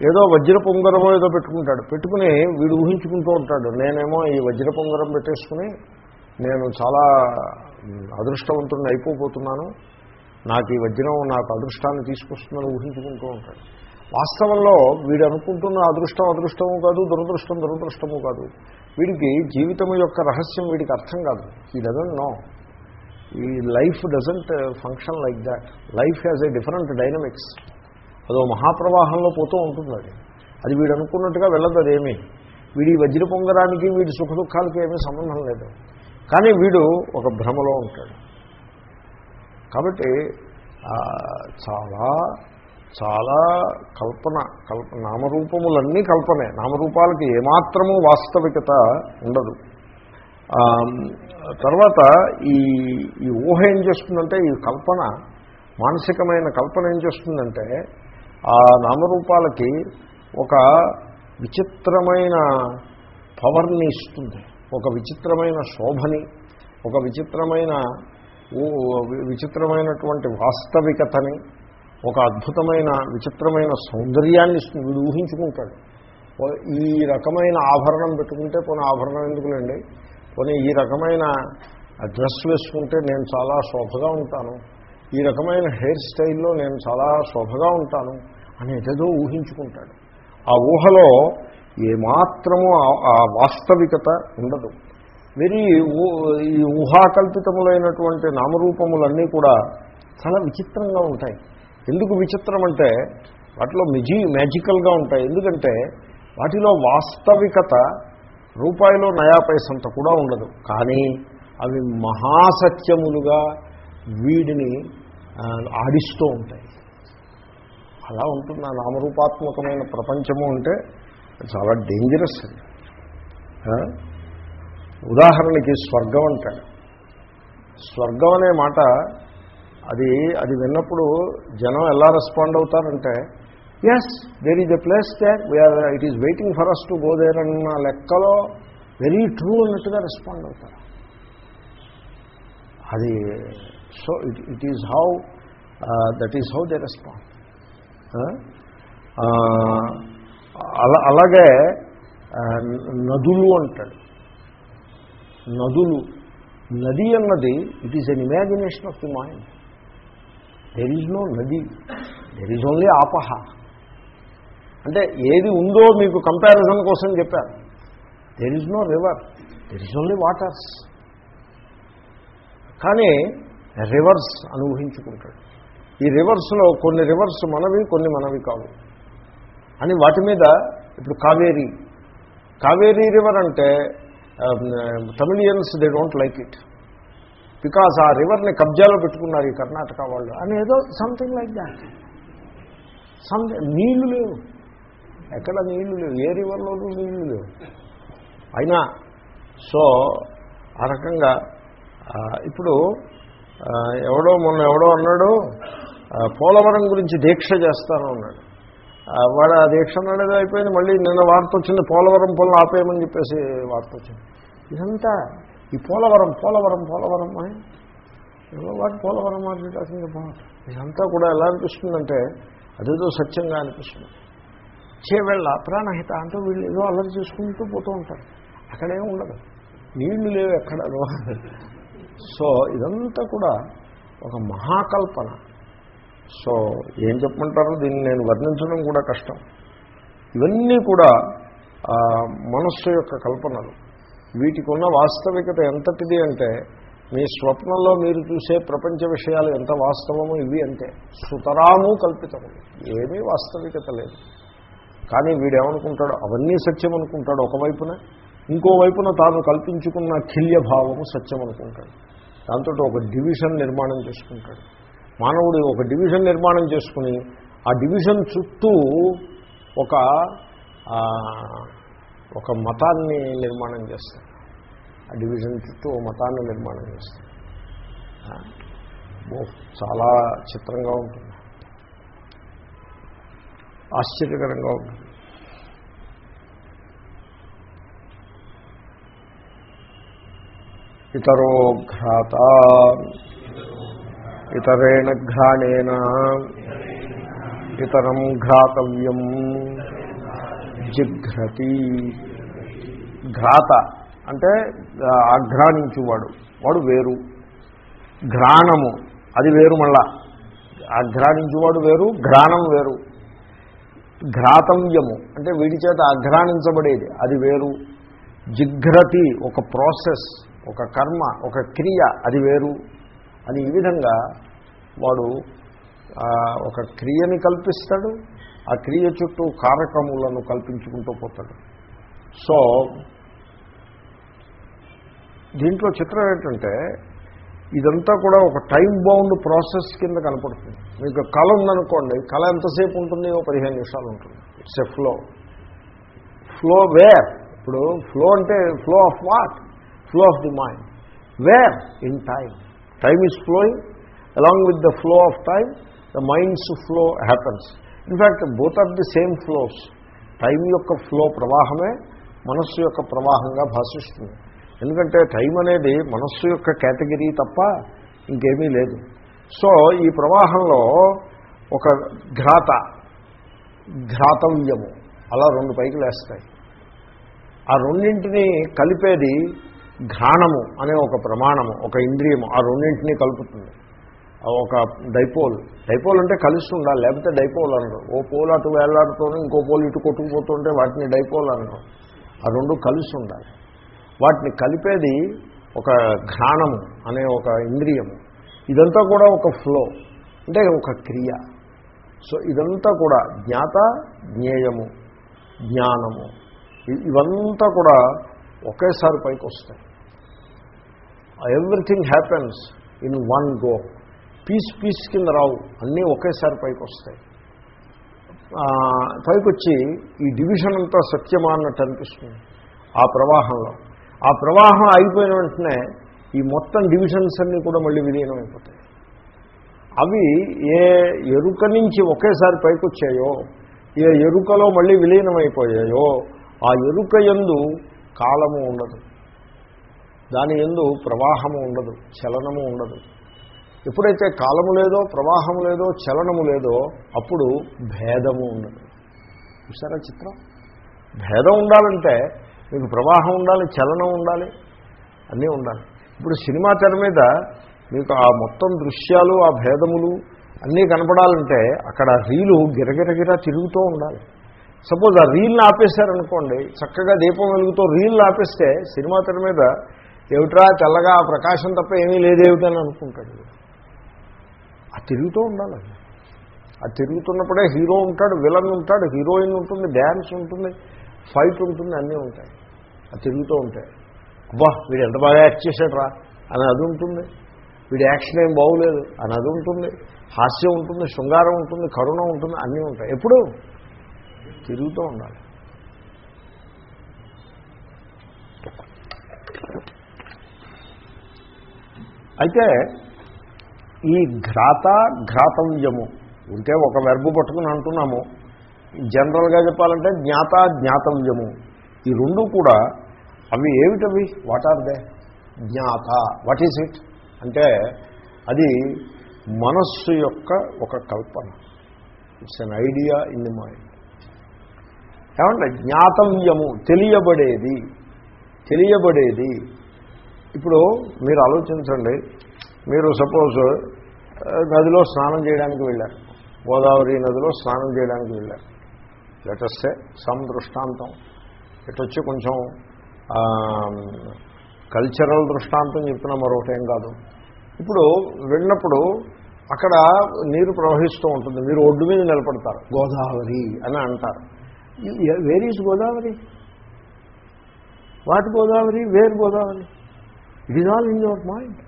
ఏదో వజ్ర పొంగరమో ఏదో పెట్టుకుంటాడు. పెట్టుకుని వీడు ఊహించుకుంటూ ఉంటాడు నేనేమో ఈ వజ్ర పొంగరం పెట్టేసుకుని నేను చాలా అదృష్టవంతుడిని అయిపోతున్నాను నాకు ఈ వజ్రం నాకు అదృష్టాన్ని తీసుకొస్తుందని ఊహించుకుంటూ ఉంటాడు. వాస్తవంలో వీడు అనుకుంటున్న అదృష్టం అదృష్టము కాదు దురదృష్టం దురదృష్టము కాదు. వీడికి జీవితం యొక్క రహస్యం వీడికి అర్థం కాదు. ఈ డజంట్ నో ఈ life doesn't function like that. Life has a different dynamics. అదో మహాప్రవాహంలో పోతూ ఉంటుంది అది అది వీడు అనుకున్నట్టుగా వెళ్ళదు అదేమీ వీడి వజ్ర పొంగరానికి వీడి సుఖ దుఃఖాలకి ఏమీ సంబంధం లేదు. కానీ వీడు ఒక భ్రమలో ఉంటాడు. కాబట్టి చాలా చాలా కల్పన కల్ప నామరూపములన్నీ కల్పనే. నామరూపాలకి ఏమాత్రము వాస్తవికత ఉండదు. తర్వాత ఈ ఈ ఊహ ఏం చేస్తుందంటే ఈ కల్పన మానసికమైన కల్పన ఏం చేస్తుందంటే ఆ నామరూపాలకి ఒక విచిత్రమైన పవర్ని ఇస్తుంది. ఒక విచిత్రమైన శోభని ఒక విచిత్రమైన విచిత్రమైనటువంటి వాస్తవికతని ఒక అద్భుతమైన విచిత్రమైన సౌందర్యాన్ని వీడు ఊహించుకుంటాడు. ఈ రకమైన ఆభరణం పెట్టుకుంటే పోనీ ఆభరణం ఎందుకులేండి? పోనీ ఈ రకమైన డ్రెస్ వేసుకుంటే నేను చాలా శోభగా ఉంటాను. ఈ రకమైన హెయిర్ స్టైల్లో నేను చాలా శోభగా ఉంటాను అని ఏదేదో ఊహించుకుంటాడు. ఆ ఊహలో ఏమాత్రము ఆ వాస్తవికత ఉండదు. వెరీ ఊ- ఈ ఊహాకల్పితములైనటువంటి నామరూపములన్నీ కూడా చాలా విచిత్రంగా ఉంటాయి. ఎందుకు విచిత్రం అంటే వాటిలో మెజీ మ్యాజికల్గా ఉంటాయి. ఎందుకంటే వాటిలో వాస్తవికత రూపాయిలో నయా పైసంత కూడా ఉండదు. కానీ అవి మహాసత్యములుగా వీడిని ఆడిస్తూ ఉంటాయి. అలా ఉంటుంది. ఆ నామరూపాత్మకమైన ప్రపంచము అంటే చాలా డేంజరస్ ఉదాహరణకి స్వర్గం అంటాడు. స్వర్గం అనే మాట అది అది విన్నప్పుడు జనం ఎలా respond అవుతారంటే yes there is a place there where it is waiting for us to go there అన్న లెక్కలో వెరీ ట్రూ అన్నట్టుగా రెస్పాండ్ అవుతారు. అది so it it is how that is how they respond అలా అలాగే uh, నదులు అంటాడు. నదులు నది అన్నది it is an imagination of the mind there is no నది. దెర్ ఈజ్ ఓన్లీ ఆపహ. అంటే ఏది ఉందో మీకు కంపారిజన్ కోసం చెప్పారు. There is no river there is only waters కానీ రివర్స్ అనుభవించుకుంటాడు. ఈ రివర్స్లో కొన్ని రివర్స్ మనవి కొన్ని మనవి కావు. అని వాటి మీద ఇప్పుడు కావేరీ. కావేరీ రివర్ అంటే Tamilians they don't like it because ఆ రివర్ని కబ్జాలో పెట్టుకున్నారు ఈ కర్ణాటక వాళ్ళు. అని ఏదో సంథింగ్ లైక్ దాట్ సంథింగ్ నీళ్ళు లేవు. ఎక్కడ నీళ్ళు లేవు? ఏ రివర్లోనూ నీళ్ళు లేవు. అయినా సో ఆ రకంగా ఇప్పుడు ఎవడో మొన్న ఎవడో అన్నాడు పోలవరం గురించి దీక్ష చేస్తాను అన్నాడు. వాడు ఆ దీక్ష అనేది అయిపోయింది. మళ్ళీ నిన్న వార్త వచ్చింది పోలవరం పనులు ఆపేయమని చెప్పేసి వార్త వచ్చింది. ఇదంతా ఈ పోలవరం పోలవరం పోలవరం అని ఏదో వాటి పోలవరం మాట్లాడాల్సింది ఇదంతా కూడా ఎలా అనిపిస్తుందంటే అదేదో సత్యంగా అనిపిస్తుంది. చేవేళ్ళ ప్రాణహిత అంటూ వీళ్ళు ఏదో అల్లరి చేసుకుంటూ పోతూ ఉంటారు. అక్కడేం ఉండదు. నీళ్ళు లేవు ఎక్కడ? సో ఇదంతా కూడా ఒక మహాకల్పన. సో ఏం చెప్పమంటారు దీన్ని నేను వర్ణించడం కూడా కష్టం. ఇవన్నీ కూడా మనస్సు యొక్క కల్పనలు. వీటికి ఉన్న వాస్తవికత ఎంతటిది అంటే మీ స్వప్నంలో మీరు చూసే ప్రపంచ విషయాలు ఎంత వాస్తవమో ఇవి అంతే. సుతరాము కల్పితము. ఏమీ వాస్తవికత లేదు. కానీ వీడేమనుకుంటాడు అవన్నీ సత్యం అనుకుంటాడు ఒకవైపున ఇంకోవైపున తాను కల్పించుకున్న కిల్య భావము సత్యం అనుకుంటాడు దాంతో ఒక డివిజన్ నిర్మాణం చేసుకుంటాడు. మానవుడు ఒక డివిజన్ నిర్మాణం చేసుకుని ఆ డివిజన్ చుట్టూ ఒక ఒక మతాన్ని నిర్మాణం చేస్తాడు. ఆ డివిజన్ చుట్టూ ఓ మతాన్ని నిర్మాణం చేస్తాడు. చాలా చిత్రంగా ఉంటుంది. ఆశ్చర్యకరంగా ఉంటుంది. ఇతరో ఇతరేణ ఘాణేన ఇతరం ఘ్రాతవ్యం జిఘ్రతి. ఘ్రాత అంటే ఆఘ్రాణించువాడు. వాడు వేరు. ఘ్రాణము అది వేరు మళ్ళా. ఆఘ్రాణించువాడు వేరు ఘ్రాణం వేరు. ఘ్రాతవ్యము అంటే వీడి చేత అఘ్రాణించబడేది అది వేరు. జిఘ్రతి ఒక ప్రాసెస్ ఒక కర్మ ఒక క్రియ అది వేరు. అని ఈ విధంగా వాడు ఒక క్రియని కల్పిస్తాడు ఆ క్రియ చుట్టూ కారకములను కల్పించుకుంటూ పోతాడు. సో దీంట్లో చిత్రం ఏంటంటే ఇదంతా కూడా ఒక టైం బౌండ్ ప్రాసెస్ కింద కనపడుతుంది. మీకు కళ ఉందనుకోండి కళ ఎంతసేపు ఉంటుంది? ఓ పదిహేను నిమిషాలు ఉంటుంది. It's a flow flow where ఇప్పుడు ఫ్లో అంటే flow of what flow of the mind where in time time is flowing along with the flow of time the mind's flow happens in fact both of the same flows time యొక్క flow ప్రవాహమే మనస్సు యొక్క ప్రవాహంగా భాషిస్తుంది. ఎందుకంటే time అనేది మనస్సు యొక్క category తప్ప ఇంకేమీ లేదు. సో ఈ ప్రవాహంలో ఒక ఘాత ఘాతవ్యము అలా రెండు పైకి లేస్తాయి. ఆ రెండింటిని కలిపేది ఘానము అనే ఒక ప్రమాణము ఒక ఇంద్రియము ఆ రెండింటినీ కలుపుతుంది. ఒక డైపోల్ డైపోల్ అంటే కలిసి ఉండాలి లేకపోతే డైపోల్ అనరు. ఓ పోల్ అటు వేలాడుతూనే ఇంకో పోల్ ఇటు కొట్టుకుపోతుంటే వాటిని డైపోల్ అనరు. ఆ రెండు కలిసి ఉండాలి వాటిని కలిపేది ఒక ఘానము అనే ఒక ఇంద్రియము. ఇదంతా కూడా ఒక ఫ్లో అంటే ఒక క్రియ. సో ఇదంతా కూడా జ్ఞాత జ్ఞేయము జ్ఞానము. ఇవంతా కూడా ఒకేసారి పైకి వస్తాయి everything happens in one go piece piece కింద రావు. అన్నీ ఒకేసారి పైకి వస్తాయి పైకి వచ్చి ఈ డివిజన్ అంతా సత్యమా అన్నట్టు అనిపిస్తుంది ఆ ప్రవాహంలో. ఆ ప్రవాహం అయిపోయిన వెంటనే ఈ మొత్తం డివిజన్స్ అన్నీ కూడా మళ్ళీ విలీనం అయిపోతాయి. అవి ఏ ఎరుక నుంచి ఒకేసారి పైకి వచ్చాయో ఏ ఎరుకలో మళ్ళీ విలీనమైపోయాయో ఆ ఎరుక ఎందు కాలము ఉండదు. దాని ఎందు ప్రవాహము ఉండదు చలనము ఉండదు. ఎప్పుడైతే కాలము లేదో ప్రవాహము లేదో చలనము లేదో అప్పుడు భేదము ఉండదు. చూసారా చిత్రం? భేదం ఉండాలంటే మీకు ప్రవాహం ఉండాలి చలనం ఉండాలి అన్నీ ఉండాలి. ఇప్పుడు సినిమా తెర మీద మీకు ఆ మొత్తం దృశ్యాలు ఆ భేదములు అన్నీ కనపడాలంటే అక్కడ రీలు గిరగిరగిరా తిరుగుతూ ఉండాలి. సపోజ్ ఆ రీల్ని ఆపేశారనుకోండి చక్కగా దీపం వెలుగుతో రీల్ని ఆపేస్తే సినిమా తెర మీద ఏమిట్రా తెల్లగా ఆ ప్రకాశం తప్ప ఏమీ లేదేమిటని అనుకుంటాడు. ఆ తిరుగుతూ ఉండాలండి ఆ తిరుగుతున్నప్పుడే హీరో ఉంటాడు విలన్ ఉంటాడు హీరోయిన్ ఉంటుంది డ్యాన్స్ ఉంటుంది ఫైట్ ఉంటుంది అన్నీ ఉంటాయి. ఆ తిరుగుతూ ఉంటాయి. అబ్బా వీడు ఎంత బాగా యాక్ట్ చేశాడరా అని అది ఉంటుంది. వీడి యాక్షన్ ఏం బాగులేదు అని అది ఉంటుంది. హాస్యం ఉంటుంది శృంగారం ఉంటుంది కరుణ ఉంటుంది అన్నీ ఉంటాయి. ఎప్పుడు? తిరుగుతూ ఉండాలి. అయితే ఈ ఘ్రాత ఘ్రాతవ్యము ఉంటే ఒక వెర్బు పట్టుకుని అంటున్నాము. జనరల్గా చెప్పాలంటే జ్ఞాత జ్ఞాతవ్యము. ఈ రెండు కూడా అవి ఏమిటవి? వాట్ ఆర్ దే జ్ఞాత. వాట్ ఈజ్ ఇట్ అంటే అది మనస్సు యొక్క ఒక కల్పన. It's an idea in the mind ఏమంటే జ్ఞాతవ్యము తెలియబడేది. తెలియబడేది. ఇప్పుడు మీరు ఆలోచించండి. మీరు సపోజ్ నదిలో స్నానం చేయడానికి వెళ్ళారు. గోదావరి నదిలో స్నానం చేయడానికి వెళ్ళారు. లెటస్తే సమ్ దృష్టాంతం. ఇటొచ్చి కొంచెం కల్చరల్ దృష్టాంతం చెప్తున్నా ఏం కాదు. ఇప్పుడు వెళ్ళినప్పుడు అక్కడ నీరు ప్రవహిస్తూ ఉంటుంది. మీరు ఒడ్డు మీద నిలబడతారు. గోదావరి అని అంటారు. Where is Godavari. What Godavari where Godavari. It is all in your mind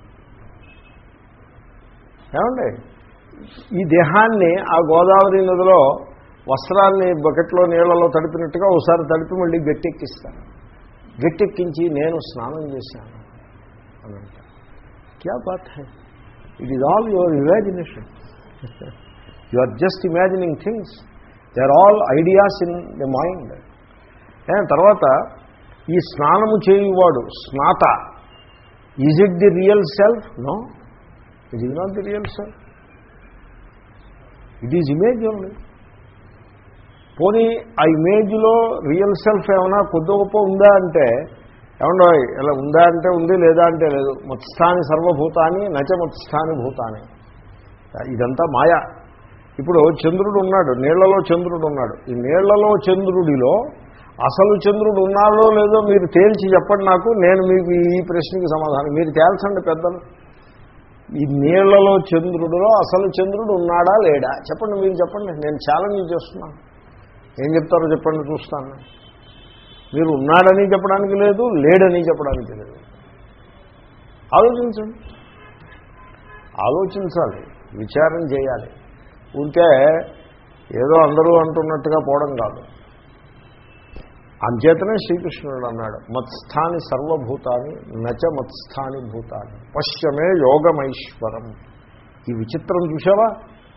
ఏమండి? ఈ దేహాన్ని ఆ గోదావరి నదిలో వస్త్రాన్ని బకెట్లో నీళ్ళలో తడిపినట్టుగా ఒకసారి తడిపి మళ్ళీ గట్టెక్కిస్తాను గట్టెక్కించి నేను స్నానం చేశాను. అని అంటారు. క్యా బాత్ high? It is all your imagination you are just imagining things they are all ideas in the mind తర్వాత ఈ స్నానము చేయువాడు స్నాత. Is it the real self no it is not the real self it is image only పోనీ ఆ ఇమేజ్లో real self ఏమైనా కొద్ది గొప్ప ఉందా అంటే ఏమన్నా ఇలా ఉందా అంటే ఉంది లేదా అంటే లేదు. మత్స్థాని సర్వభూతాన్ని నచ మత్స్థాని భూతాన్ని ఇదంతా మాయ. ఇప్పుడు చంద్రుడు ఉన్నాడు నీళ్ళలో చంద్రుడు ఉన్నాడు. ఈ నీళ్ళలో చంద్రుడిలో అసలు చంద్రుడు ఉన్నాడో లేదో మీరు తేల్చి చెప్పండి నాకు నేను మీకు ఈ ప్రశ్నకి సమాధానం. మీరు తేల్చండి పెద్దలు. ఈ నీళ్ళలో చంద్రుడిలో అసలు చంద్రుడు ఉన్నాడా లేడా? చెప్పండి మీరు చెప్పండి నేను ఛాలెంజ్ చేస్తున్నాను. ఏం చెప్తారో చెప్పండి చూస్తాను. మీరు ఉన్నాడని చెప్పడానికి లేదు లేడని చెప్పడానికి లేదు. ఆలోచించండి. ఆలోచించాలి విచారం చేయాలి. ఉంటే ఏదో అందరూ అంటున్నట్టుగా పోవడం కాదు. అంచేతనే శ్రీకృష్ణుడు అన్నాడు మత్స్థాని సర్వభూతాన్ని నచ మత్స్థాని భూతాన్ని పశ్చమే యోగమైశ్వరం. ఈ విచిత్రం చూసావా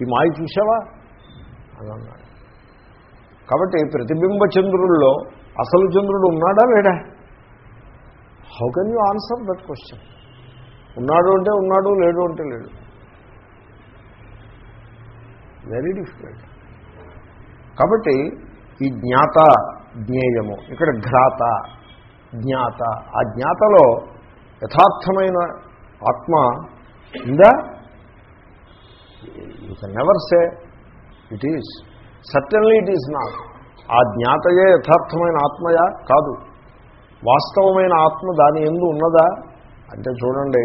ఈ మాయ చూసావా అని అన్నాడు. కాబట్టి ప్రతిబింబ చంద్రుల్లో అసలు చంద్రుడు ఉన్నాడా లేడా? How can you answer that question ఉన్నాడు అంటే ఉన్నాడు లేడు అంటే లేడు. వెరీ డిఫికల్ట్ కాబట్టి ఈ జ్ఞాత జ్ఞేయము ఇక్కడ ఘ్రాత జ్ఞాత ఆ జ్ఞాతలో యథార్థమైన ఆత్మ ఉందా you can never say it is certainly it is not ఆ జ్ఞాతయే యథార్థమైన ఆత్మయా? కాదు. వాస్తవమైన ఆత్మ దాని ఎందు ఉన్నదా? అంటే చూడండి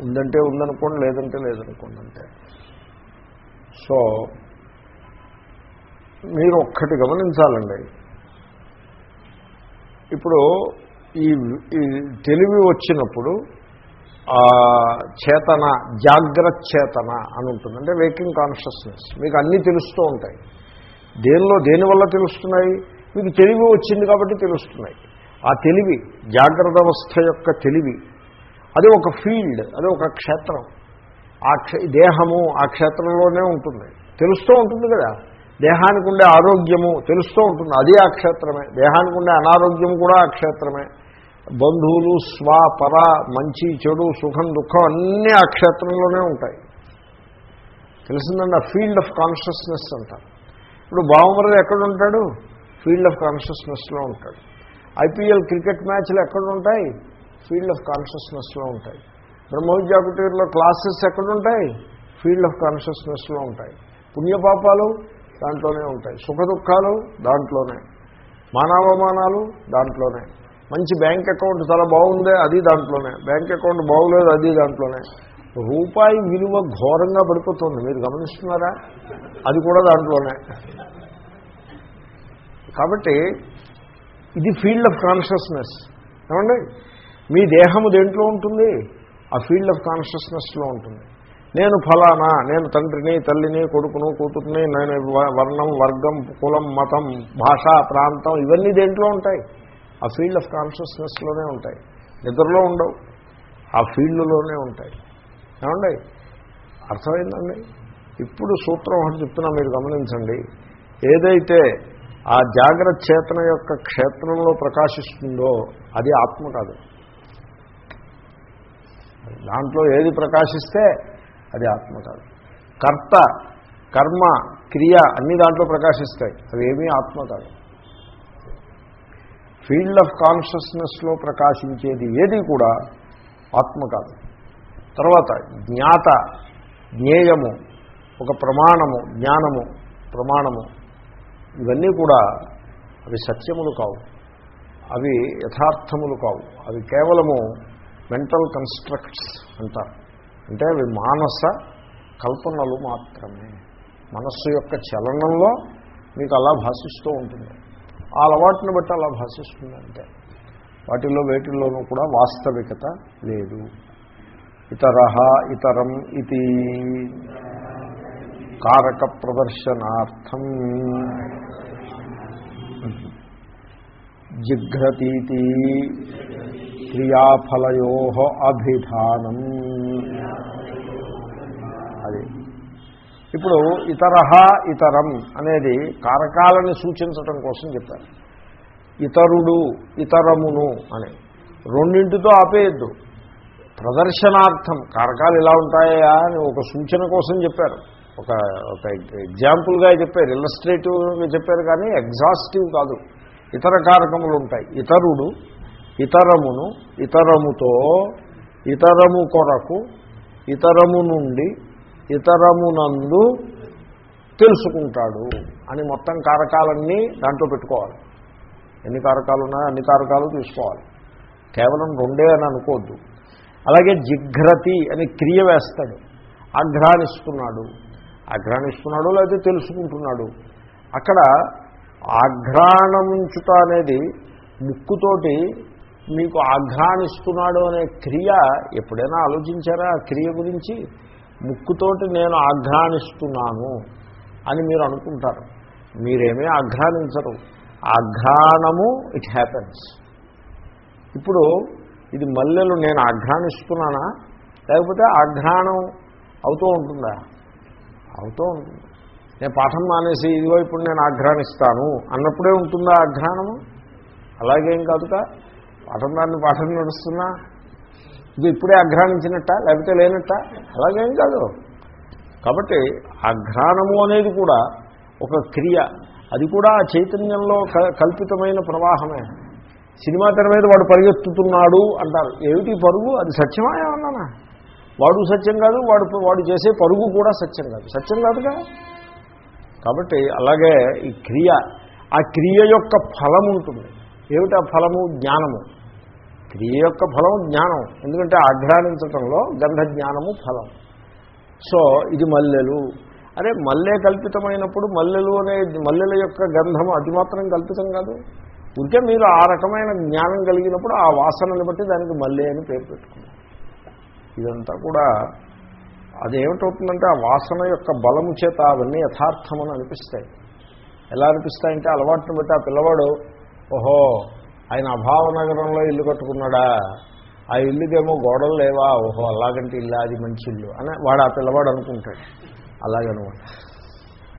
ఉందంటే ఉందనుకోండి లేదంటే లేదనుకోండి అంటే సో మీరు ఒక్కటి గమనించాలండి. ఇప్పుడు ఈ ఈ తెలివి వచ్చినప్పుడు చేతన జాగ్రత్త చేతన అని ఉంటుంది. అంటే వేకింగ్ కాన్షియస్నెస్ మీకు అన్నీ తెలుస్తూ ఉంటాయి. దేనిలో దేనివల్ల తెలుస్తున్నాయి? మీకు తెలివి వచ్చింది కాబట్టి తెలుస్తున్నాయి. ఆ తెలివి జాగ్రత్త అవస్థ యొక్క తెలివి అది ఒక ఫీల్డ్ అది ఒక క్షేత్రం. ఆ దేహము ఆ క్షేత్రంలోనే ఉంటుంది. తెలుస్తూ ఉంటుంది కదా. దేహానికి ఉండే ఆరోగ్యము తెలుస్తూ ఉంటుంది. అది ఆ క్షేత్రమే. దేహానికి ఉండే అనారోగ్యం కూడా ఆ క్షేత్రమే. బంధువులు స్వ పర మంచి చెడు సుఖం దుఃఖం అన్నీ ఆ క్షేత్రంలోనే ఉంటాయి. తెలిసిందండి ఆ ఫీల్డ్ ఆఫ్ కాన్షియస్నెస్ అంటారు ఇప్పుడు బావమరది ఎక్కడ ఉంటాడు ఫీల్డ్ ఆఫ్ కాన్షియస్నెస్లో ఉంటాడు. ఐపీఎల్ క్రికెట్ మ్యాచ్లు ఎక్కడ ఉంటాయి ఫీల్డ్ ఆఫ్ కాన్షియస్నెస్లో ఉంటాయి. బ్రహ్మవిద్యాకుటీరులో క్లాసెస్ ఎక్కడుంటాయి? ఫీల్డ్ ఆఫ్ కాన్షియస్నెస్లో ఉంటాయి. పుణ్యపాపాలు దాంట్లోనే ఉంటాయి. సుఖ దుఃఖాలు దాంట్లోనే. మానవమానాలు దాంట్లోనే. మంచి బ్యాంక్ అకౌంట్ చాలా బాగుందే అది దాంట్లోనే. బ్యాంక్ అకౌంట్ బాగులేదు అది దాంట్లోనే. రూపాయి విలువ ఘోరంగా పడిపోతుంది. మీరు గమనిస్తున్నారా? అది కూడా దాంట్లోనే. కాబట్టి ఇది ఫీల్డ్ ఆఫ్ కాన్షియస్నెస్. ఏమండి? మీ దేహము దేంట్లో ఉంటుంది? ఆ ఫీల్డ్ ఆఫ్ కాన్షియస్నెస్లో ఉంటుంది. నేను ఫలానా నేను తండ్రిని తల్లిని కొడుకును కూతుర్ని నేను వ- వర్ణం వర్గం కులం మతం భాష ప్రాంతం ఇవన్నీ దేంట్లో ఉంటాయి? ఆ ఫీల్డ్ ఆఫ్ కాన్షియస్నెస్లోనే ఉంటాయి. నిద్రలో ఉండవు. ఆ ఫీల్డ్లోనే ఉంటాయి. ఏమండి? అర్థమైందండి? ఇప్పుడు సూత్రం ఒకటి చెప్తున్నా మీరు గమనించండి. ఏదైతే ఆ జాగ్రత్త చేతన యొక్క క్షేత్రంలో ప్రకాశిస్తుందో అది ఆత్మ కాదు. దాంట్లో ఏది ప్రకాశిస్తే అది ఆత్మ కాదు. కర్త కర్మ క్రియ అన్ని దాంట్లో ప్రకాశిస్తాయి. అవి ఏమీ ఆత్మ కాదు. ఫీల్డ్ ఆఫ్ కాన్షియస్నెస్లో ప్రకాశించేది ఏది కూడా ఆత్మ కాదు. తర్వాత జ్ఞాత జ్ఞేయము ఒక ప్రమాణము జ్ఞానము ప్రమాణము ఇవన్నీ కూడా అవి సత్యములు కావు. అవి యథార్థములు కావు. అవి కేవలము మెంటల్ కన్స్ట్రక్ట్స్ అంటారు. అంటే అవి మానస కల్పనలు మాత్రమే. మనస్సు యొక్క చలనంలో మీకు అలా భాషిస్తూ ఉంటుంది. ఆ అలవాటుని బట్టి అలా భాషిస్తుంది అంటే వాటిల్లో వేటిల్లోనూ కూడా వాస్తవికత లేదు. ఇతర ఇతరం ఇది కారక ప్రదర్శనార్థం. జిఘ్రతీతి క్రియాఫలయో అభిధానం. అది. ఇప్పుడు ఇతర ఇతరం అనేది కారకాలని సూచించటం కోసం చెప్పారు. ఇతరుడు ఇతరమును అని. రెండింటితో ఆపేయద్దు. ప్రదర్శనార్థం కారకాలు ఇలా ఉంటాయా అని ఒక సూచన కోసం చెప్పారు. ఒక ఒక ఎగ్జాంపుల్గా చెప్పారు ఇల్లస్ట్రేటివ్గా చెప్పారు కానీ ఎగ్జాస్టివ్ కాదు. ఇతర కారకములు ఉంటాయి. ఇతరుడు ఇతరమును ఇతరముతో ఇతరము కొరకు ఇతరము నుండి ఇతరమునందు తెలుసుకుంటాడు అని మొత్తం కారకాలన్నీ దాంట్లో పెట్టుకోవాలి. ఎన్ని కారకాలు ఉన్నాయో అన్ని కారకాలు తీసుకోవాలి. కేవలం రెండే అని అనుకోవద్దు అలాగే జిఘ్రతి అని క్రియ వేస్తాడు. ఆఘ్రానిస్తున్నాడు ఆఘ్రానిస్తున్నాడు లేకపోతే తెలుసుకుంటున్నాడు. అక్కడ ఆఘ్రాణించుట అనేది ముక్కుతోటి మీకు ఆఘ్రానిస్తున్నాడు అనే క్రియ ఎప్పుడైనా ఆలోచించారా? ఆ క్రియ గురించి ముక్కుతోటి నేను ఆఘ్రానిస్తున్నాను అని మీరు అనుకుంటారు. మీరేమీ ఆఘ్రానించరు ఆఘ్రాణము ఇట్ హ్యాపెన్స్ ఇప్పుడు ఇది మల్లెలు నేను ఆఘ్రానిస్తున్నానా లేకపోతే ఆఘ్రాణం అవుతూ ఉంటుందా? అవుతూ ఉంటుంది. నేను పాఠం మానేసి ఇదిగో ఇప్పుడు నేను ఆఘ్రానిస్తాను అన్నప్పుడే ఉంటుందా ఆఘ్రాణము అలాగేం కాదుగా పాఠం దాన్ని పాఠం నడుస్తున్నా? ఇది ఇప్పుడే అఘ్రానించినట్ట లేకపోతే లేనట్ట? అలాగేం కాదు. కాబట్టి అఘ్రాణము అనేది కూడా ఒక క్రియ. అది కూడా ఆ చైతన్యంలో కల్పితమైన ప్రవాహమే. సినిమా తెర మీద వాడు పరిగెత్తుతున్నాడు అంటారు. ఏమిటి పరుగు? అది సత్యమా ఏమన్నానా? వాడు సత్యం కాదు వాడు వాడు చేసే పరుగు కూడా సత్యం కాదు. సత్యం కాదుగా? కాబట్టి అలాగే ఈ క్రియ ఆ క్రియ యొక్క ఫలం ఉంటుంది. ఏమిటి ఆ ఫలము? జ్ఞానము. క్రియ యొక్క ఫలం జ్ఞానం. ఎందుకంటే ఆఘ్రానించటంలో గంధ జ్ఞానము ఫలం. సో ఇది మల్లెలు. అరే మల్లె కల్పితమైనప్పుడు మల్లెలు అనే మల్లెల యొక్క గంధం అది మాత్రం కల్పితం కాదు. ఉంటే మీరు ఆ రకమైన జ్ఞానం కలిగినప్పుడు ఆ వాసనను బట్టి దానికి మల్లె అని పేరు పెట్టుకున్నారు. ఇదంతా కూడా అదేమిటవుతుందంటే ఆ వాసన యొక్క బలము చేత అవన్నీ యథార్థమని అనిపిస్తాయి. ఎలా అనిపిస్తాయంటే అలవాటుని బట్టి ఆ పిల్లవాడు ఓహో ఆయన అభావ నగరంలో ఇల్లు కట్టుకున్నాడా? ఆ ఇల్లుకేమో గోడలు లేవా? ఓహో అలాగంటే ఇల్లు అది మంచి ఇల్లు అని వాడు ఆ పిల్లవాడు అనుకుంటాడు. అలాగనమాట.